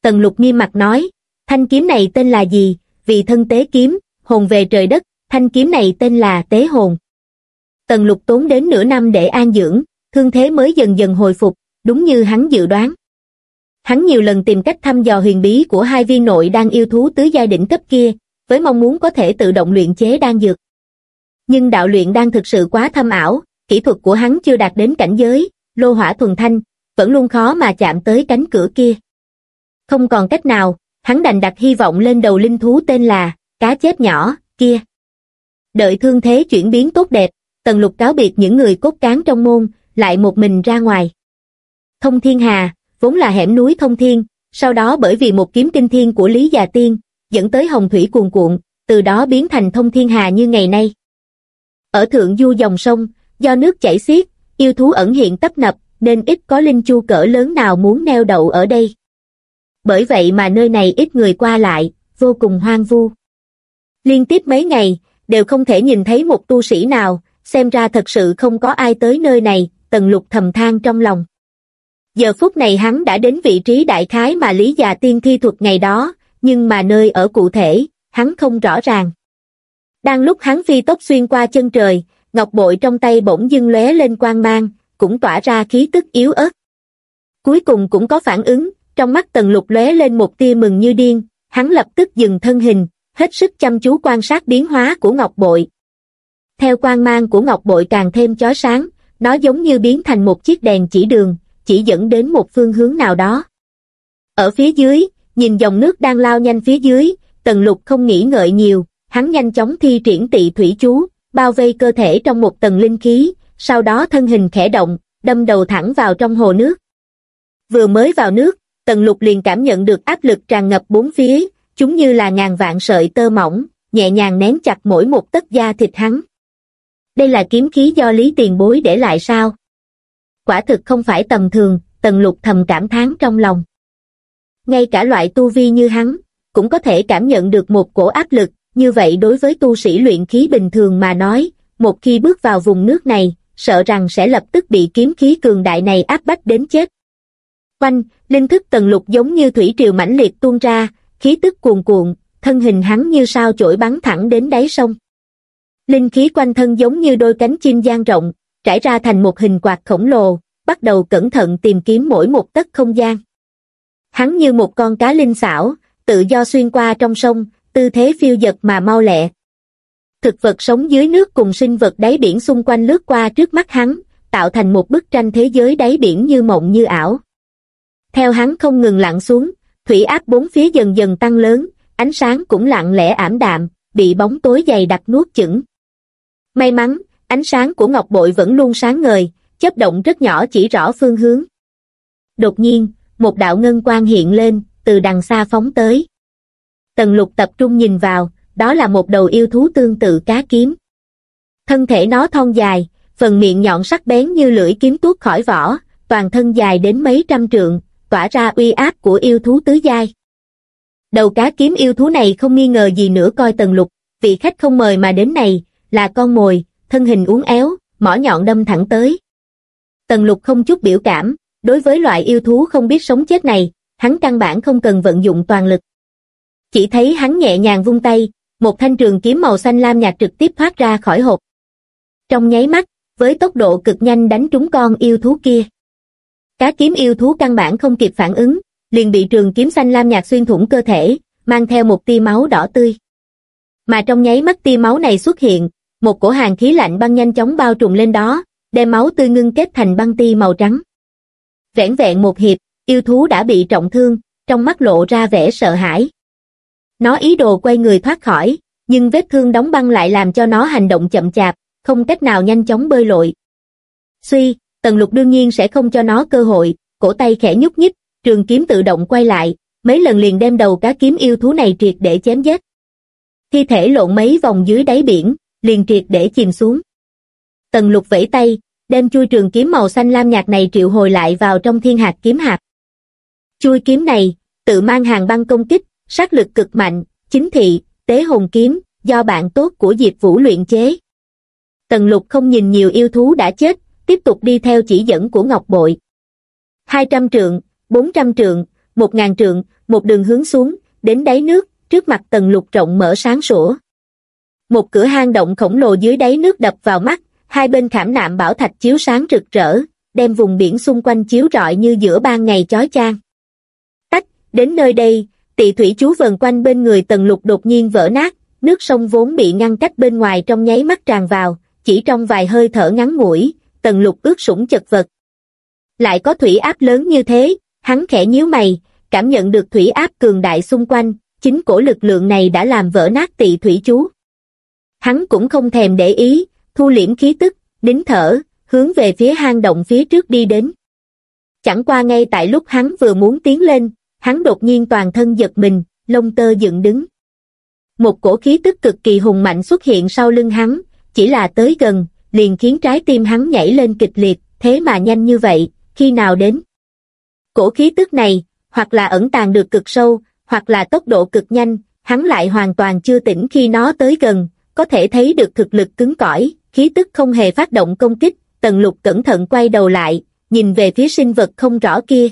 Tần lục nghiêm mặt nói, thanh kiếm này tên là gì, vì thân tế kiếm, hồn về trời đất, thanh kiếm này tên là tế hồn. Tần lục tốn đến nửa năm để an dưỡng, thương thế mới dần dần hồi phục, đúng như hắn dự đoán. Hắn nhiều lần tìm cách thăm dò huyền bí của hai viên nội đang yêu thú tứ giai đỉnh cấp kia, với mong muốn có thể tự động luyện chế đan dược. Nhưng đạo luyện đang thực sự quá thâm ảo, kỹ thuật của hắn chưa đạt đến cảnh giới, lô hỏa thuần thanh, vẫn luôn khó mà chạm tới cánh cửa kia. Không còn cách nào, hắn đành đặt hy vọng lên đầu linh thú tên là cá chép nhỏ, kia. Đợi thương thế chuyển biến tốt đẹp, tần lục cáo biệt những người cốt cán trong môn, lại một mình ra ngoài. Thông Thiên Hà, vốn là hẻm núi Thông Thiên, sau đó bởi vì một kiếm kinh thiên của Lý Già Tiên, dẫn tới hồng thủy cuồn cuộn, từ đó biến thành Thông Thiên Hà như ngày nay. Ở thượng du dòng sông, do nước chảy xiết, yêu thú ẩn hiện tấp nập, nên ít có linh chu cỡ lớn nào muốn neo đậu ở đây. Bởi vậy mà nơi này ít người qua lại, vô cùng hoang vu. Liên tiếp mấy ngày, đều không thể nhìn thấy một tu sĩ nào, xem ra thật sự không có ai tới nơi này, tần lục thầm than trong lòng. Giờ phút này hắn đã đến vị trí đại khái mà Lý Già Tiên thi thuật ngày đó, nhưng mà nơi ở cụ thể, hắn không rõ ràng. Đang lúc hắn phi tốc xuyên qua chân trời, ngọc bội trong tay bỗng dưng lóe lên quang mang, cũng tỏa ra khí tức yếu ớt. Cuối cùng cũng có phản ứng, trong mắt tần lục lóe lên một tia mừng như điên, hắn lập tức dừng thân hình, hết sức chăm chú quan sát biến hóa của ngọc bội. Theo quang mang của ngọc bội càng thêm chói sáng, nó giống như biến thành một chiếc đèn chỉ đường, chỉ dẫn đến một phương hướng nào đó. Ở phía dưới, nhìn dòng nước đang lao nhanh phía dưới, tần lục không nghĩ ngợi nhiều, hắn nhanh chóng thi triển tị thủy chú, bao vây cơ thể trong một tầng linh khí, sau đó thân hình khẽ động, đâm đầu thẳng vào trong hồ nước. Vừa mới vào nước, tần lục liền cảm nhận được áp lực tràn ngập bốn phía, chúng như là ngàn vạn sợi tơ mỏng, nhẹ nhàng nén chặt mỗi một tấc da thịt hắn. Đây là kiếm khí do Lý Tiền Bối để lại sao? Quả thực không phải tầm thường, tần lục thầm cảm thán trong lòng. Ngay cả loại tu vi như hắn, cũng có thể cảm nhận được một cổ áp lực, như vậy đối với tu sĩ luyện khí bình thường mà nói, một khi bước vào vùng nước này, sợ rằng sẽ lập tức bị kiếm khí cường đại này áp bách đến chết. Quanh, linh thức tần lục giống như thủy triều mãnh liệt tuôn ra, khí tức cuồn cuộn, thân hình hắn như sao chổi bắn thẳng đến đáy sông. Linh khí quanh thân giống như đôi cánh chim dang rộng, trải ra thành một hình quạt khổng lồ, bắt đầu cẩn thận tìm kiếm mỗi một tấc không gian. Hắn như một con cá linh xảo, tự do xuyên qua trong sông, tư thế phiêu dật mà mau lẹ. Thực vật sống dưới nước cùng sinh vật đáy biển xung quanh lướt qua trước mắt hắn, tạo thành một bức tranh thế giới đáy biển như mộng như ảo. Theo hắn không ngừng lặn xuống, thủy áp bốn phía dần dần tăng lớn, ánh sáng cũng lặng lẽ ảm đạm, bị bóng tối dày đặc nuốt chửng. May mắn, ánh sáng của ngọc bội vẫn luôn sáng ngời, chớp động rất nhỏ chỉ rõ phương hướng. Đột nhiên, một đạo ngân quang hiện lên, từ đằng xa phóng tới. Tần lục tập trung nhìn vào, đó là một đầu yêu thú tương tự cá kiếm. Thân thể nó thon dài, phần miệng nhọn sắc bén như lưỡi kiếm tuốt khỏi vỏ, toàn thân dài đến mấy trăm trượng, tỏa ra uy áp của yêu thú tứ giai. Đầu cá kiếm yêu thú này không nghi ngờ gì nữa coi tần lục, vị khách không mời mà đến này, là con mồi, thân hình uốn éo, mỏ nhọn đâm thẳng tới. Tần lục không chút biểu cảm, đối với loại yêu thú không biết sống chết này, hắn căn bản không cần vận dụng toàn lực. Chỉ thấy hắn nhẹ nhàng vung tay, một thanh trường kiếm màu xanh lam nhạt trực tiếp thoát ra khỏi hộp. Trong nháy mắt, với tốc độ cực nhanh đánh trúng con yêu thú kia. Cá kiếm yêu thú căn bản không kịp phản ứng, liền bị trường kiếm xanh lam nhạt xuyên thủng cơ thể, mang theo một tia máu đỏ tươi. Mà trong nháy mắt tia máu này xuất hiện, một cổ hàng khí lạnh băng nhanh chóng bao trùm lên đó, đem máu tươi ngưng kết thành băng ti màu trắng. Vẻn vẹn một hiệp, yêu thú đã bị trọng thương, trong mắt lộ ra vẻ sợ hãi. Nó ý đồ quay người thoát khỏi, nhưng vết thương đóng băng lại làm cho nó hành động chậm chạp, không cách nào nhanh chóng bơi lội. Suy, Tần Lục đương nhiên sẽ không cho nó cơ hội, cổ tay khẽ nhúc nhích, trường kiếm tự động quay lại, mấy lần liền đem đầu cá kiếm yêu thú này triệt để chém giết. Thi thể lộn mấy vòng dưới đáy biển, liền triệt để chìm xuống. Tần Lục vẫy tay, đem chui trường kiếm màu xanh lam nhạt này triệu hồi lại vào trong thiên hạt kiếm hạt. Chui kiếm này, tự mang hàng băng công kích, sát lực cực mạnh, chính thị, tế hồn kiếm, do bạn tốt của Diệp Vũ luyện chế. Tần lục không nhìn nhiều yêu thú đã chết, tiếp tục đi theo chỉ dẫn của Ngọc Bội. 200 trượng, 400 trượng, 1000 trượng, một đường hướng xuống, đến đáy nước, trước mặt tầng lục rộng mở sáng sủa. Một cửa hang động khổng lồ dưới đáy nước đập vào mắt, hai bên khảm nạm bảo thạch chiếu sáng rực rỡ, đem vùng biển xung quanh chiếu rọi như giữa ban ngày chói chang. Tách, đến nơi đây, tỷ thủy chú vần quanh bên người tần lục đột nhiên vỡ nát, nước sông vốn bị ngăn cách bên ngoài trong nháy mắt tràn vào, chỉ trong vài hơi thở ngắn ngủi, tần lục ướt sũng chật vật. Lại có thủy áp lớn như thế, hắn khẽ nhíu mày, cảm nhận được thủy áp cường đại xung quanh, chính cổ lực lượng này đã làm vỡ nát tị thủy chú. Hắn cũng không thèm để ý, thu liễm khí tức, nín thở, hướng về phía hang động phía trước đi đến. Chẳng qua ngay tại lúc hắn vừa muốn tiến lên, hắn đột nhiên toàn thân giật mình, lông tơ dựng đứng. Một cổ khí tức cực kỳ hùng mạnh xuất hiện sau lưng hắn, chỉ là tới gần, liền khiến trái tim hắn nhảy lên kịch liệt, thế mà nhanh như vậy, khi nào đến? Cổ khí tức này, hoặc là ẩn tàng được cực sâu, hoặc là tốc độ cực nhanh, hắn lại hoàn toàn chưa tỉnh khi nó tới gần, có thể thấy được thực lực cứng cỏi, khí tức không hề phát động công kích, tần lục cẩn thận quay đầu lại, nhìn về phía sinh vật không rõ kia.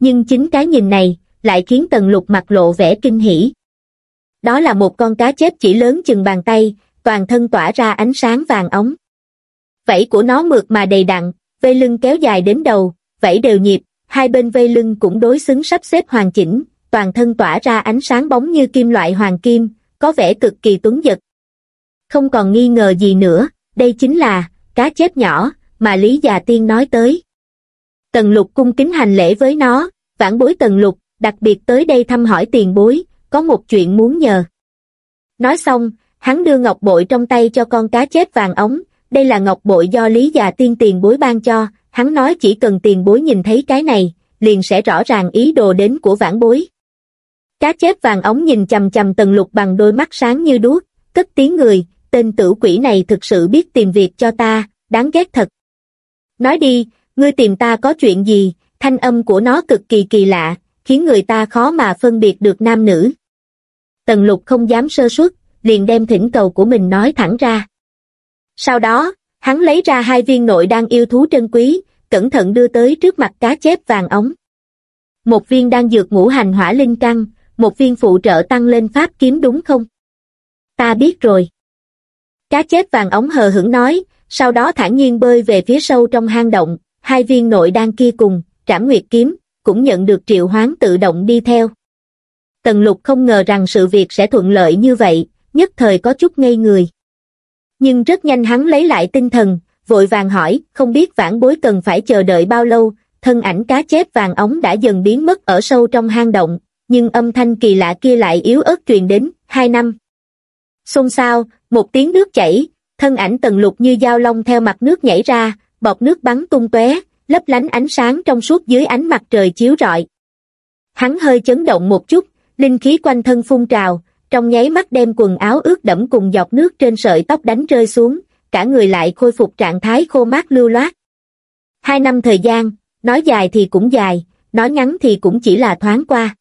Nhưng chính cái nhìn này, lại khiến tần lục mặt lộ vẻ kinh hỉ. Đó là một con cá chép chỉ lớn chừng bàn tay, toàn thân tỏa ra ánh sáng vàng ống. Vảy của nó mượt mà đầy đặn, vây lưng kéo dài đến đầu, vảy đều nhịp, hai bên vây lưng cũng đối xứng sắp xếp hoàn chỉnh, toàn thân tỏa ra ánh sáng bóng như kim loại hoàng kim, có vẻ cực kỳ tuấn giật. Không còn nghi ngờ gì nữa, đây chính là cá chép nhỏ mà Lý Già Tiên nói tới. Tần lục cung kính hành lễ với nó, vãn bối tần lục, đặc biệt tới đây thăm hỏi tiền bối, có một chuyện muốn nhờ. Nói xong, hắn đưa ngọc bội trong tay cho con cá chết vàng ống, đây là ngọc bội do Lý Già Tiên tiền bối ban cho, hắn nói chỉ cần tiền bối nhìn thấy cái này, liền sẽ rõ ràng ý đồ đến của vãn bối. Cá chép vàng ống nhìn chầm chầm tần lục bằng đôi mắt sáng như đuốc, cất tiếng người, tên tử quỷ này thực sự biết tìm việc cho ta, đáng ghét thật. Nói đi, ngươi tìm ta có chuyện gì, thanh âm của nó cực kỳ kỳ lạ, khiến người ta khó mà phân biệt được nam nữ. Tần lục không dám sơ suất, liền đem thỉnh cầu của mình nói thẳng ra. Sau đó, hắn lấy ra hai viên nội đang yêu thú trân quý, cẩn thận đưa tới trước mặt cá chép vàng ống. Một viên đang dược ngũ hành hỏa linh căng, một viên phụ trợ tăng lên pháp kiếm đúng không? Ta biết rồi. Cá chép vàng ống hờ hững nói, sau đó thản nhiên bơi về phía sâu trong hang động, hai viên nội đan kia cùng, trảm nguyệt kiếm, cũng nhận được triệu hoán tự động đi theo. Tần lục không ngờ rằng sự việc sẽ thuận lợi như vậy, nhất thời có chút ngây người. Nhưng rất nhanh hắn lấy lại tinh thần, vội vàng hỏi, không biết vãn bối cần phải chờ đợi bao lâu, thân ảnh cá chép vàng ống đã dần biến mất ở sâu trong hang động, nhưng âm thanh kỳ lạ kia lại yếu ớt truyền đến, hai năm. Xôn xao, một tiếng nước chảy, thân ảnh tần lục như dao long theo mặt nước nhảy ra, bọt nước bắn tung tóe, lấp lánh ánh sáng trong suốt dưới ánh mặt trời chiếu rọi. Hắn hơi chấn động một chút, linh khí quanh thân phun trào, trong nháy mắt đem quần áo ướt đẫm cùng giọt nước trên sợi tóc đánh rơi xuống, cả người lại khôi phục trạng thái khô mát lưu loát. Hai năm thời gian, nói dài thì cũng dài, nói ngắn thì cũng chỉ là thoáng qua.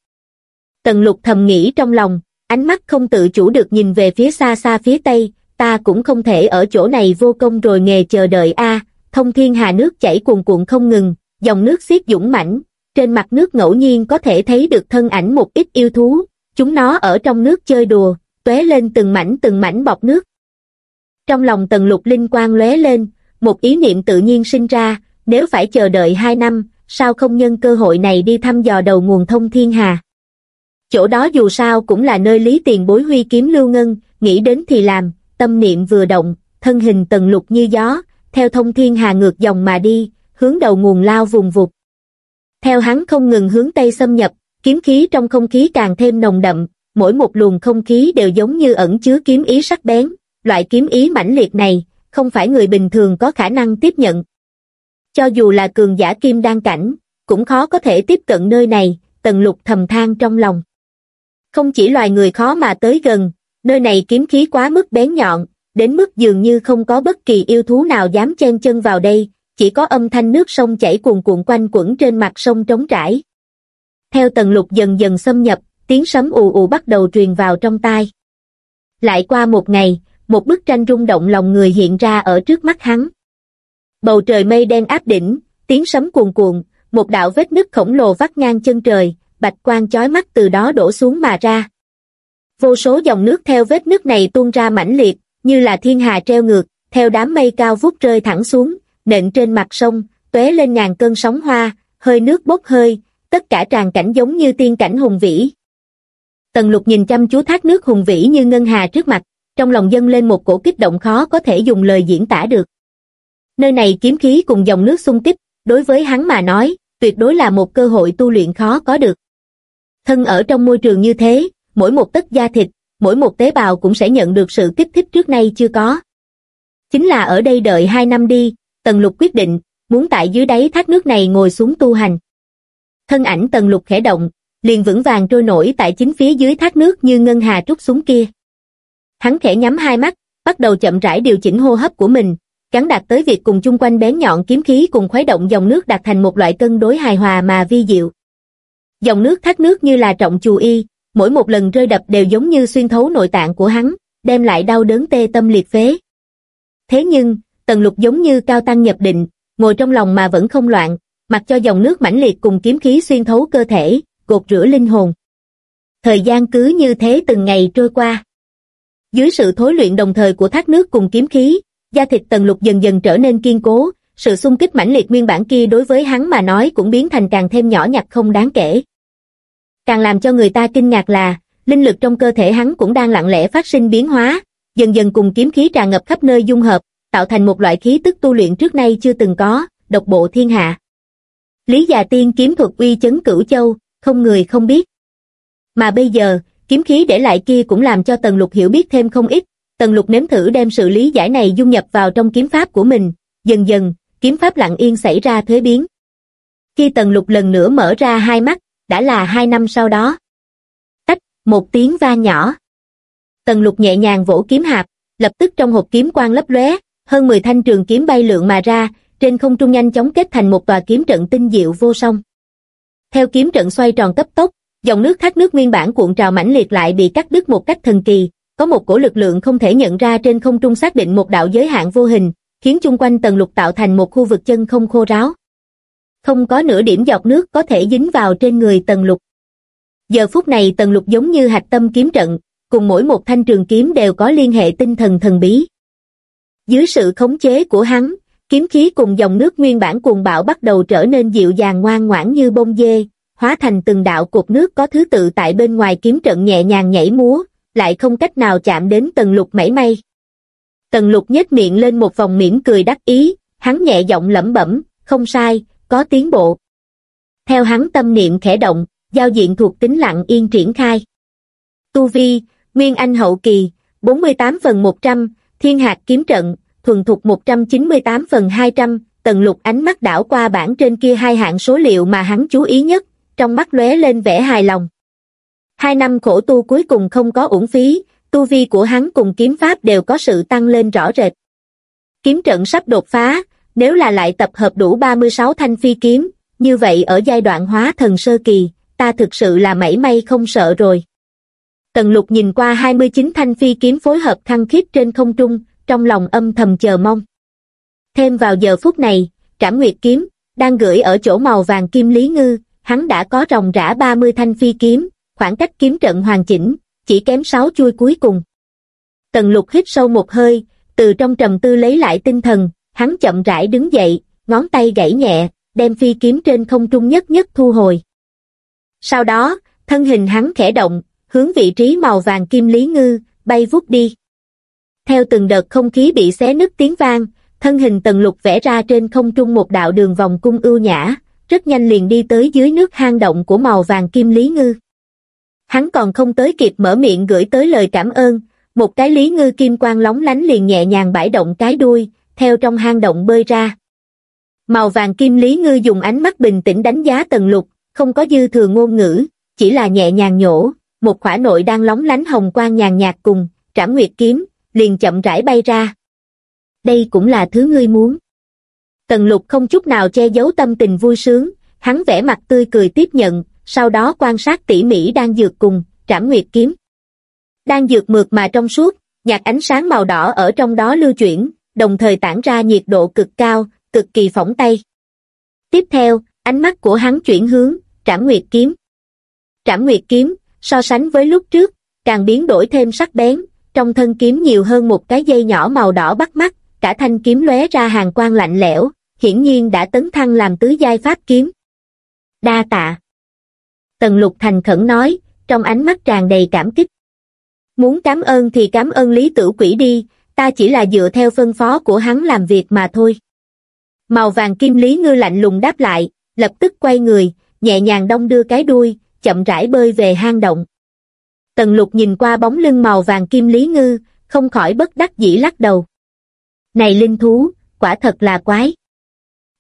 Tần lục thầm nghĩ trong lòng, ánh mắt không tự chủ được nhìn về phía xa xa phía tây, ta cũng không thể ở chỗ này vô công rồi nghề chờ đợi a thông thiên hà nước chảy cuồn cuộn không ngừng, dòng nước xiết dũng mãnh, trên mặt nước ngẫu nhiên có thể thấy được thân ảnh một ít yêu thú, chúng nó ở trong nước chơi đùa, tóe lên từng mảnh từng mảnh bọt nước. Trong lòng tần lục linh quang lóe lên, một ý niệm tự nhiên sinh ra, nếu phải chờ đợi hai năm, sao không nhân cơ hội này đi thăm dò đầu nguồn thông thiên hà. Chỗ đó dù sao cũng là nơi lý tiền bối huy kiếm lưu ngân, nghĩ đến thì làm, tâm niệm vừa động, thân hình tần lục như gió, theo thông thiên hà ngược dòng mà đi, hướng đầu nguồn lao vùng vụt. Theo hắn không ngừng hướng Tây xâm nhập, kiếm khí trong không khí càng thêm nồng đậm, mỗi một luồng không khí đều giống như ẩn chứa kiếm ý sắc bén, loại kiếm ý mãnh liệt này, không phải người bình thường có khả năng tiếp nhận. Cho dù là cường giả kim đan cảnh, cũng khó có thể tiếp cận nơi này, tần lục thầm than trong lòng. Không chỉ loài người khó mà tới gần, nơi này kiếm khí quá mức bén nhọn, đến mức dường như không có bất kỳ yêu thú nào dám chen chân vào đây, chỉ có âm thanh nước sông chảy cuồn cuộn quanh quẩn trên mặt sông trống trải. Theo tầng lục dần dần xâm nhập, tiếng sấm ù ù bắt đầu truyền vào trong tai. Lại qua một ngày, một bức tranh rung động lòng người hiện ra ở trước mắt hắn. Bầu trời mây đen áp đỉnh, tiếng sấm cuồn cuộn, một đạo vết nứt khổng lồ vắt ngang chân trời, bạch quang chói mắt từ đó đổ xuống mà ra. Vô số dòng nước theo vết nứt này tuôn ra mãnh liệt, như là thiên hà treo ngược, theo đám mây cao vút rơi thẳng xuống, nện trên mặt sông, tóe lên ngàn cơn sóng hoa, hơi nước bốc hơi, tất cả tràn cảnh giống như tiên cảnh hùng vĩ. Tần lục nhìn chăm chú thác nước hùng vĩ như ngân hà trước mặt, trong lòng dâng lên một cổ kích động khó có thể dùng lời diễn tả được. Nơi này kiếm khí cùng dòng nước xung kích, đối với hắn mà nói, tuyệt đối là một cơ hội tu luyện khó có được. Thân ở trong môi trường như thế, mỗi một tấc da thịt, mỗi một tế bào cũng sẽ nhận được sự kích thích trước nay chưa có. Chính là ở đây đợi hai năm đi, Tần Lục quyết định, muốn tại dưới đáy thác nước này ngồi xuống tu hành. Thân ảnh Tần Lục khẽ động, liền vững vàng trôi nổi tại chính phía dưới thác nước như ngân hà trút xuống kia. Hắn khẽ nhắm hai mắt, bắt đầu chậm rãi điều chỉnh hô hấp của mình, gắn đạt tới việc cùng chung quanh bén nhọn kiếm khí cùng khuấy động dòng nước đạt thành một loại cân đối hài hòa mà vi diệu. Dòng nước thác nước như là trọng chù y, mỗi một lần rơi đập đều giống như xuyên thấu nội tạng của hắn, đem lại đau đớn tê tâm liệt phế. Thế nhưng, tần lục giống như cao tăng nhập định, ngồi trong lòng mà vẫn không loạn, mặc cho dòng nước mãnh liệt cùng kiếm khí xuyên thấu cơ thể, gột rửa linh hồn. Thời gian cứ như thế từng ngày trôi qua. Dưới sự thối luyện đồng thời của thác nước cùng kiếm khí, da thịt tần lục dần dần trở nên kiên cố, sự xung kích mãnh liệt nguyên bản kia đối với hắn mà nói cũng biến thành càng thêm nhỏ nhặt không đáng kể. Càng làm cho người ta kinh ngạc là, linh lực trong cơ thể hắn cũng đang lặng lẽ phát sinh biến hóa, dần dần cùng kiếm khí tràn ngập khắp nơi dung hợp, tạo thành một loại khí tức tu luyện trước nay chưa từng có, độc bộ thiên hạ. Lý già tiên kiếm thuật uy chấn cửu châu, không người không biết. Mà bây giờ, kiếm khí để lại kia cũng làm cho Tần Lục hiểu biết thêm không ít, Tần Lục nếm thử đem sự lý giải này dung nhập vào trong kiếm pháp của mình, dần dần, kiếm pháp lặng yên xảy ra thế biến. Khi Tần Lục lần nữa mở ra hai mắt, đã là hai năm sau đó. Tách, một tiếng va nhỏ. Tần Lục nhẹ nhàng vỗ kiếm hạp, lập tức trong hộp kiếm quang lấp lóe, hơn 10 thanh trường kiếm bay lượn mà ra, trên không trung nhanh chóng kết thành một tòa kiếm trận tinh diệu vô song. Theo kiếm trận xoay tròn cấp tốc, dòng nước thác nước nguyên bản cuộn trào mãnh liệt lại bị cắt đứt một cách thần kỳ, có một cổ lực lượng không thể nhận ra trên không trung xác định một đạo giới hạn vô hình, khiến chung quanh tầng lục tạo thành một khu vực chân không khô ráo. Không có nửa điểm giọt nước có thể dính vào trên người tầng lục. Giờ phút này tầng lục giống như hạch tâm kiếm trận, cùng mỗi một thanh trường kiếm đều có liên hệ tinh thần thần bí. Dưới sự khống chế của hắn, kiếm khí cùng dòng nước nguyên bản cuồng bạo bắt đầu trở nên dịu dàng ngoan ngoãn như bông dê, hóa thành từng đạo cột nước có thứ tự tại bên ngoài kiếm trận nhẹ nhàng nhảy múa, lại không cách nào chạm đến tầng lục mảy may. Tần lục nhếch miệng lên một vòng mỉm cười đắc ý, hắn nhẹ giọng lẩm bẩm, không sai, có tiến bộ. Theo hắn tâm niệm khẽ động, giao diện thuộc tính lặng yên triển khai. Tu Vi, Nguyên Anh hậu kỳ, 48 phần 100, Thiên hạt kiếm trận, thuần thục 198 phần 200, tần lục ánh mắt đảo qua bảng trên kia hai hạng số liệu mà hắn chú ý nhất, trong mắt lóe lên vẻ hài lòng. Hai năm khổ tu cuối cùng không có uổng phí, tu vi của hắn cùng kiếm pháp đều có sự tăng lên rõ rệt. Kiếm trận sắp đột phá, nếu là lại tập hợp đủ 36 thanh phi kiếm, như vậy ở giai đoạn hóa thần sơ kỳ, ta thực sự là mảy may không sợ rồi. Tần lục nhìn qua 29 thanh phi kiếm phối hợp khăng khít trên không trung, trong lòng âm thầm chờ mong. Thêm vào giờ phút này, trảm nguyệt kiếm, đang gửi ở chỗ màu vàng kim lý ngư, hắn đã có ròng rã 30 thanh phi kiếm, khoảng cách kiếm trận hoàn chỉnh, chỉ kém 6 chui cuối cùng. Tần lục hít sâu một hơi, từ trong trầm tư lấy lại tinh thần, hắn chậm rãi đứng dậy, ngón tay gãy nhẹ, đem phi kiếm trên không trung nhất nhất thu hồi. Sau đó, thân hình hắn khẽ động, hướng vị trí màu vàng kim lý ngư, bay vút đi. Theo từng đợt không khí bị xé nứt tiếng vang, thân hình tần lục vẽ ra trên không trung một đạo đường vòng cung ưu nhã, rất nhanh liền đi tới dưới nước hang động của màu vàng kim lý ngư. Hắn còn không tới kịp mở miệng gửi tới lời cảm ơn, một cái lý ngư kim quang lóng lánh liền nhẹ nhàng bãi động cái đuôi, theo trong hang động bơi ra. Màu vàng kim lý ngư dùng ánh mắt bình tĩnh đánh giá tần lục, không có dư thừa ngôn ngữ, chỉ là nhẹ nhàng nhổ, một khỏa nội đang lóng lánh hồng quang nhàn nhạt cùng, trảm nguyệt kiếm, liền chậm rãi bay ra. Đây cũng là thứ ngươi muốn. Tần lục không chút nào che giấu tâm tình vui sướng, hắn vẽ mặt tươi cười tiếp nhận, sau đó quan sát tỉ mỉ đang dược cùng, trảm nguyệt kiếm. Đang dược mượt mà trong suốt, nhạt ánh sáng màu đỏ ở trong đó lưu chuyển, đồng thời tản ra nhiệt độ cực cao, cực kỳ phỏng tay. Tiếp theo, ánh mắt của hắn chuyển hướng, trảm nguyệt kiếm. Trảm nguyệt kiếm, so sánh với lúc trước, càng biến đổi thêm sắc bén, trong thân kiếm nhiều hơn một cái dây nhỏ màu đỏ bắt mắt, cả thanh kiếm lóe ra hàng quang lạnh lẽo, hiển nhiên đã tấn thăng làm tứ giai pháp kiếm. Đa tạ. Tần lục thành khẩn nói, trong ánh mắt tràn đầy cảm kích. Muốn cảm ơn thì cảm ơn lý tử quỷ đi, ta chỉ là dựa theo phân phó của hắn làm việc mà thôi. Màu vàng kim lý ngư lạnh lùng đáp lại, lập tức quay người, nhẹ nhàng đông đưa cái đuôi, chậm rãi bơi về hang động. Tần lục nhìn qua bóng lưng màu vàng kim lý ngư, không khỏi bất đắc dĩ lắc đầu. Này linh thú, quả thật là quái.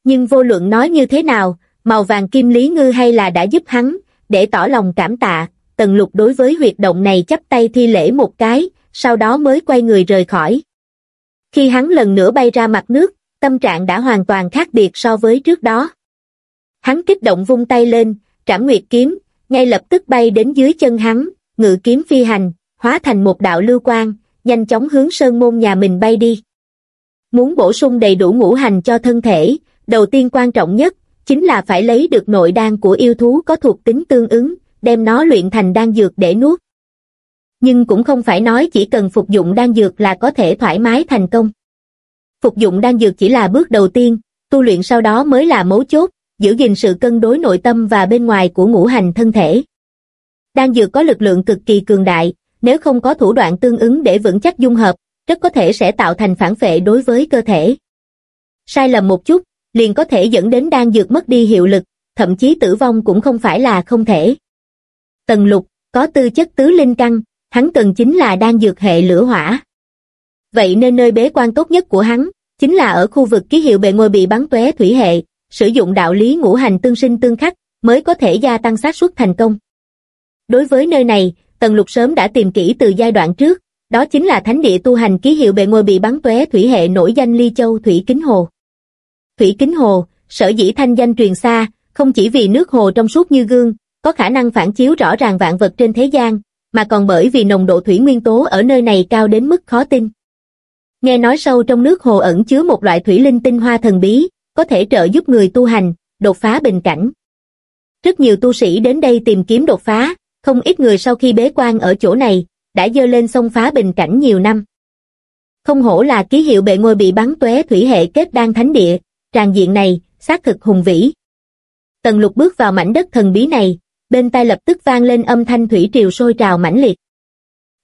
Nhưng vô luận nói như thế nào, màu vàng kim lý ngư hay là đã giúp hắn, để tỏ lòng cảm tạ, tần lục đối với huyệt động này chắp tay thi lễ một cái, sau đó mới quay người rời khỏi. Khi hắn lần nữa bay ra mặt nước, tâm trạng đã hoàn toàn khác biệt so với trước đó. Hắn kích động vung tay lên, trảm nguyệt kiếm, ngay lập tức bay đến dưới chân hắn, ngự kiếm phi hành, hóa thành một đạo lưu quang, nhanh chóng hướng sơn môn nhà mình bay đi. Muốn bổ sung đầy đủ ngũ hành cho thân thể, đầu tiên quan trọng nhất, chính là phải lấy được nội đan của yêu thú có thuộc tính tương ứng, đem nó luyện thành đan dược để nuốt. Nhưng cũng không phải nói chỉ cần phục dụng đan dược là có thể thoải mái thành công. Phục dụng đan dược chỉ là bước đầu tiên, tu luyện sau đó mới là mấu chốt, giữ gìn sự cân đối nội tâm và bên ngoài của ngũ hành thân thể. Đan dược có lực lượng cực kỳ cường đại, nếu không có thủ đoạn tương ứng để vững chắc dung hợp, rất có thể sẽ tạo thành phản phệ đối với cơ thể. Sai lầm một chút, liền có thể dẫn đến đan dược mất đi hiệu lực, thậm chí tử vong cũng không phải là không thể. Tần lục, có tư chất tứ linh căn, hắn cần chính là đan dược hệ lửa hỏa. Vậy nên nơi bế quan tốt nhất của hắn, chính là ở khu vực ký hiệu bề ngôi bị bắn tóe thủy hệ, sử dụng đạo lý ngũ hành tương sinh tương khắc, mới có thể gia tăng xác suất thành công. Đối với nơi này, Tần Lục sớm đã tìm kỹ từ giai đoạn trước, đó chính là thánh địa tu hành ký hiệu bề ngôi bị bắn tóe thủy hệ nổi danh Ly Châu Thủy Kính Hồ. Thủy Kính Hồ, sở dĩ thanh danh truyền xa, không chỉ vì nước hồ trong suốt như gương, có khả năng phản chiếu rõ ràng vạn vật trên thế gian, mà còn bởi vì nồng độ thủy nguyên tố ở nơi này cao đến mức khó tin. Nghe nói sâu trong nước hồ ẩn chứa một loại thủy linh tinh hoa thần bí, có thể trợ giúp người tu hành, đột phá bình cảnh. Rất nhiều tu sĩ đến đây tìm kiếm đột phá, không ít người sau khi bế quan ở chỗ này, đã dơ lên sông phá bình cảnh nhiều năm. Không hổ là ký hiệu bệ ngôi bị bắn tóe thủy hệ kết đan thánh địa, tràn diện này, xác thực hùng vĩ. Tần lục bước vào mảnh đất thần bí này, bên tai lập tức vang lên âm thanh thủy triều sôi trào mãnh liệt.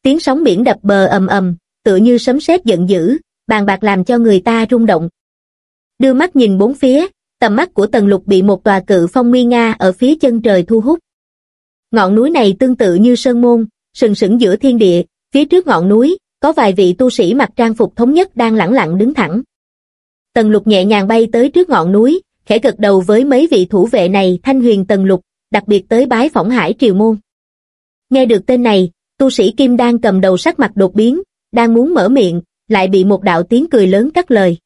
Tiếng sóng biển đập bờ ầm ầm, tựa như sấm sét giận dữ, bàn bạc làm cho người ta rung động. Đưa mắt nhìn bốn phía, tầm mắt của tần lục bị một tòa cự phong nguy nga ở phía chân trời thu hút. Ngọn núi này tương tự như sơn môn, sừng sững giữa thiên địa, phía trước ngọn núi, có vài vị tu sĩ mặc trang phục thống nhất đang lẳng lặng đứng thẳng. Tần lục nhẹ nhàng bay tới trước ngọn núi, khẽ gật đầu với mấy vị thủ vệ này thanh huyền tần lục, đặc biệt tới bái phỏng hải triều môn. Nghe được tên này, tu sĩ Kim đang cầm đầu sắc mặt đột biến, đang muốn mở miệng, lại bị một đạo tiếng cười lớn cắt lời.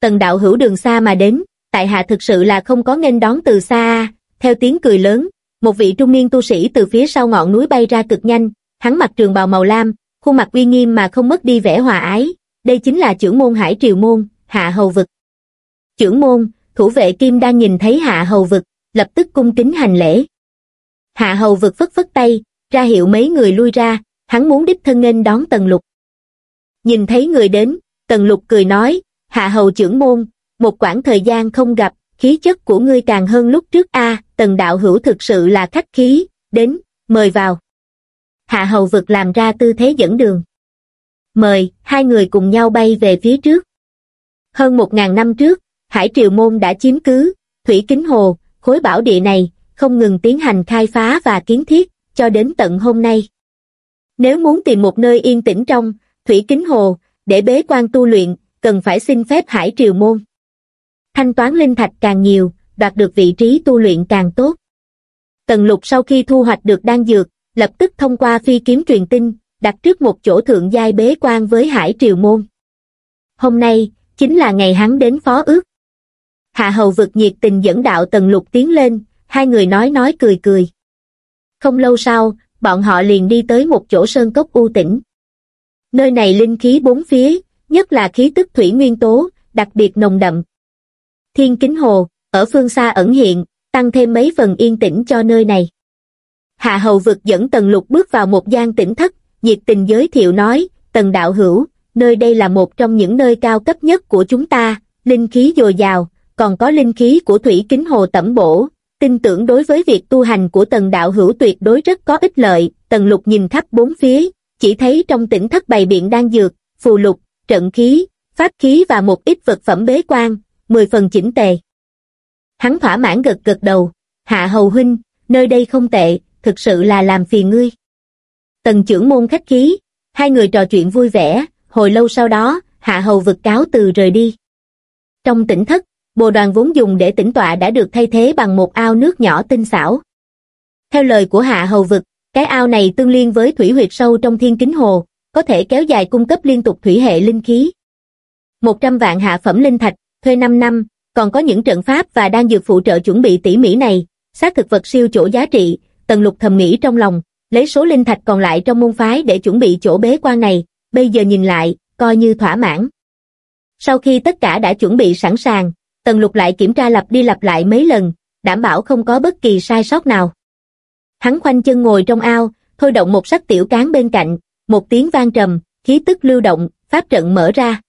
Tần đạo hữu đường xa mà đến, tại hạ thực sự là không có nghênh đón từ xa, theo tiếng cười lớn, một vị trung niên tu sĩ từ phía sau ngọn núi bay ra cực nhanh, hắn mặc trường bào màu lam, khuôn mặt uy nghiêm mà không mất đi vẻ hòa ái, đây chính là trưởng môn hải triều môn, hạ hầu vực. Trưởng môn, thủ vệ kim đang nhìn thấy hạ hầu vực, lập tức cung kính hành lễ. Hạ hầu vực phất phất tay, ra hiệu mấy người lui ra, hắn muốn đích thân nghênh đón tần lục. Nhìn thấy người đến, tần lục cười nói, hạ hầu trưởng môn, một quãng thời gian không gặp, khí chất của ngươi càng hơn lúc trước a tần đạo hữu thực sự là khách khí, đến, mời vào. Hạ hầu vực làm ra tư thế dẫn đường. Mời, hai người cùng nhau bay về phía trước. Hơn một ngàn năm trước, Hải Triều Môn đã chiếm cứ, Thủy Kính Hồ, khối bảo địa này, không ngừng tiến hành khai phá và kiến thiết, cho đến tận hôm nay. Nếu muốn tìm một nơi yên tĩnh trong, Thủy Kính Hồ, để bế quan tu luyện, cần phải xin phép Hải Triều Môn. Thanh toán linh thạch càng nhiều, đoạt được vị trí tu luyện càng tốt. Tần lục sau khi thu hoạch được đan dược, lập tức thông qua phi kiếm truyền tin, đặt trước một chỗ thượng giai bế quan với Hải Triều Môn. Hôm nay, chính là ngày hắn đến phó ước. Hạ hầu vực nhiệt tình dẫn đạo tần lục tiến lên, hai người nói nói cười cười. Không lâu sau, bọn họ liền đi tới một chỗ sơn cốc u tĩnh. Nơi này linh khí bốn phía, nhất là khí tức thủy nguyên tố, đặc biệt nồng đậm. Thiên kính hồ, ở phương xa ẩn hiện, tăng thêm mấy phần yên tĩnh cho nơi này. Hạ hầu vực dẫn tần lục bước vào một gian tỉnh thất, nhiệt tình giới thiệu nói, tần đạo hữu, nơi đây là một trong những nơi cao cấp nhất của chúng ta, linh khí dồi dào, còn có linh khí của thủy kính hồ tẩm bổ, tin tưởng đối với việc tu hành của tần đạo hữu tuyệt đối rất có ích lợi, tần lục nhìn khắp bốn phía, chỉ thấy trong tỉnh thất bày biện đang dược, phù lục, trận khí, pháp khí và một ít vật phẩm bế quan, mười phần chỉnh tề. Hắn thỏa mãn gật gật đầu, hạ hầu huynh, nơi đây không tệ, thực sự là làm phiền ngươi. Tần trưởng môn khách khí, hai người trò chuyện vui vẻ, hồi lâu sau đó, hạ hầu vực cáo từ rời đi. Trong tỉnh thất, bồ đoàn vốn dùng để tĩnh tọa đã được thay thế bằng một ao nước nhỏ tinh xảo. Theo lời của hạ hầu vực, cái ao này tương liên với thủy huyệt sâu trong thiên kính hồ, có thể kéo dài cung cấp liên tục thủy hệ linh khí. 100 vạn hạ phẩm linh thạch, thuê 5 năm, còn có những trận pháp và đang dược phụ trợ chuẩn bị tỉ mỉ này, xác thực vật siêu chỗ giá trị, tần lục thầm nghĩ trong lòng, lấy số linh thạch còn lại trong môn phái để chuẩn bị chỗ bế quan này, bây giờ nhìn lại, coi như thỏa mãn. Sau khi tất cả đã chuẩn bị sẵn sàng, tần lục lại kiểm tra lặp đi lặp lại mấy lần, đảm bảo không có bất kỳ sai sót nào. Hắn khoanh chân ngồi trong ao, thôi động một sắc tiểu cán bên cạnh, một tiếng vang trầm, khí tức lưu động, pháp trận mở ra.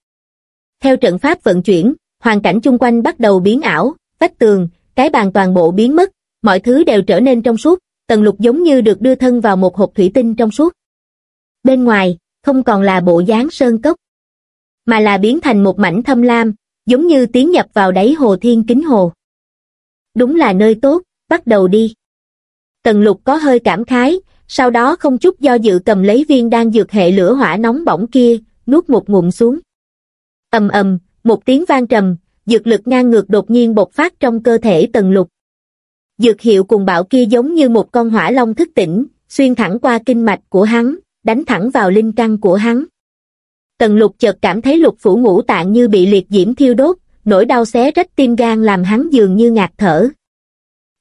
Theo trận pháp vận chuyển, hoàn cảnh chung quanh bắt đầu biến ảo, vách tường, cái bàn toàn bộ biến mất, mọi thứ đều trở nên trong suốt, tần lục giống như được đưa thân vào một hộp thủy tinh trong suốt. Bên ngoài, không còn là bộ dáng sơn cốc, mà là biến thành một mảnh thâm lam, giống như tiến nhập vào đáy hồ thiên kính hồ. Đúng là nơi tốt, bắt đầu đi. Tần lục có hơi cảm khái, sau đó không chút do dự cầm lấy viên đang dược hệ lửa hỏa nóng bỏng kia, nuốt một ngụm xuống. ầm ầm, một tiếng vang trầm, dược lực ngang ngược đột nhiên bộc phát trong cơ thể tần lục. Dược hiệu cùng bạo kia giống như một con hỏa long thức tỉnh, xuyên thẳng qua kinh mạch của hắn, đánh thẳng vào linh căn của hắn. Tần lục chợt cảm thấy lục phủ ngũ tạng như bị liệt diễm thiêu đốt, nỗi đau xé rách tim gan làm hắn dường như ngạt thở.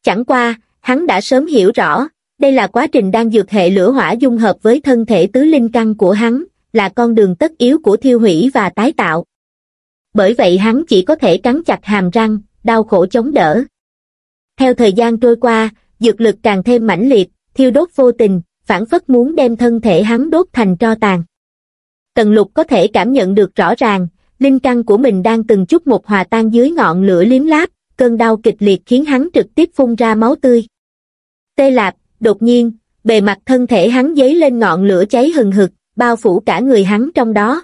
Chẳng qua, hắn đã sớm hiểu rõ, đây là quá trình đang dược hệ lửa hỏa dung hợp với thân thể tứ linh căn của hắn, là con đường tất yếu của thiêu hủy và tái tạo. Bởi vậy hắn chỉ có thể cắn chặt hàm răng, đau khổ chống đỡ. Theo thời gian trôi qua, dược lực càng thêm mãnh liệt, thiêu đốt vô tình, phản phất muốn đem thân thể hắn đốt thành tro tàn. Tần lục có thể cảm nhận được rõ ràng, linh căn của mình đang từng chút một hòa tan dưới ngọn lửa liếm láp, cơn đau kịch liệt khiến hắn trực tiếp phun ra máu tươi. Tê Lạp, đột nhiên, bề mặt thân thể hắn dấy lên ngọn lửa cháy hừng hực, bao phủ cả người hắn trong đó.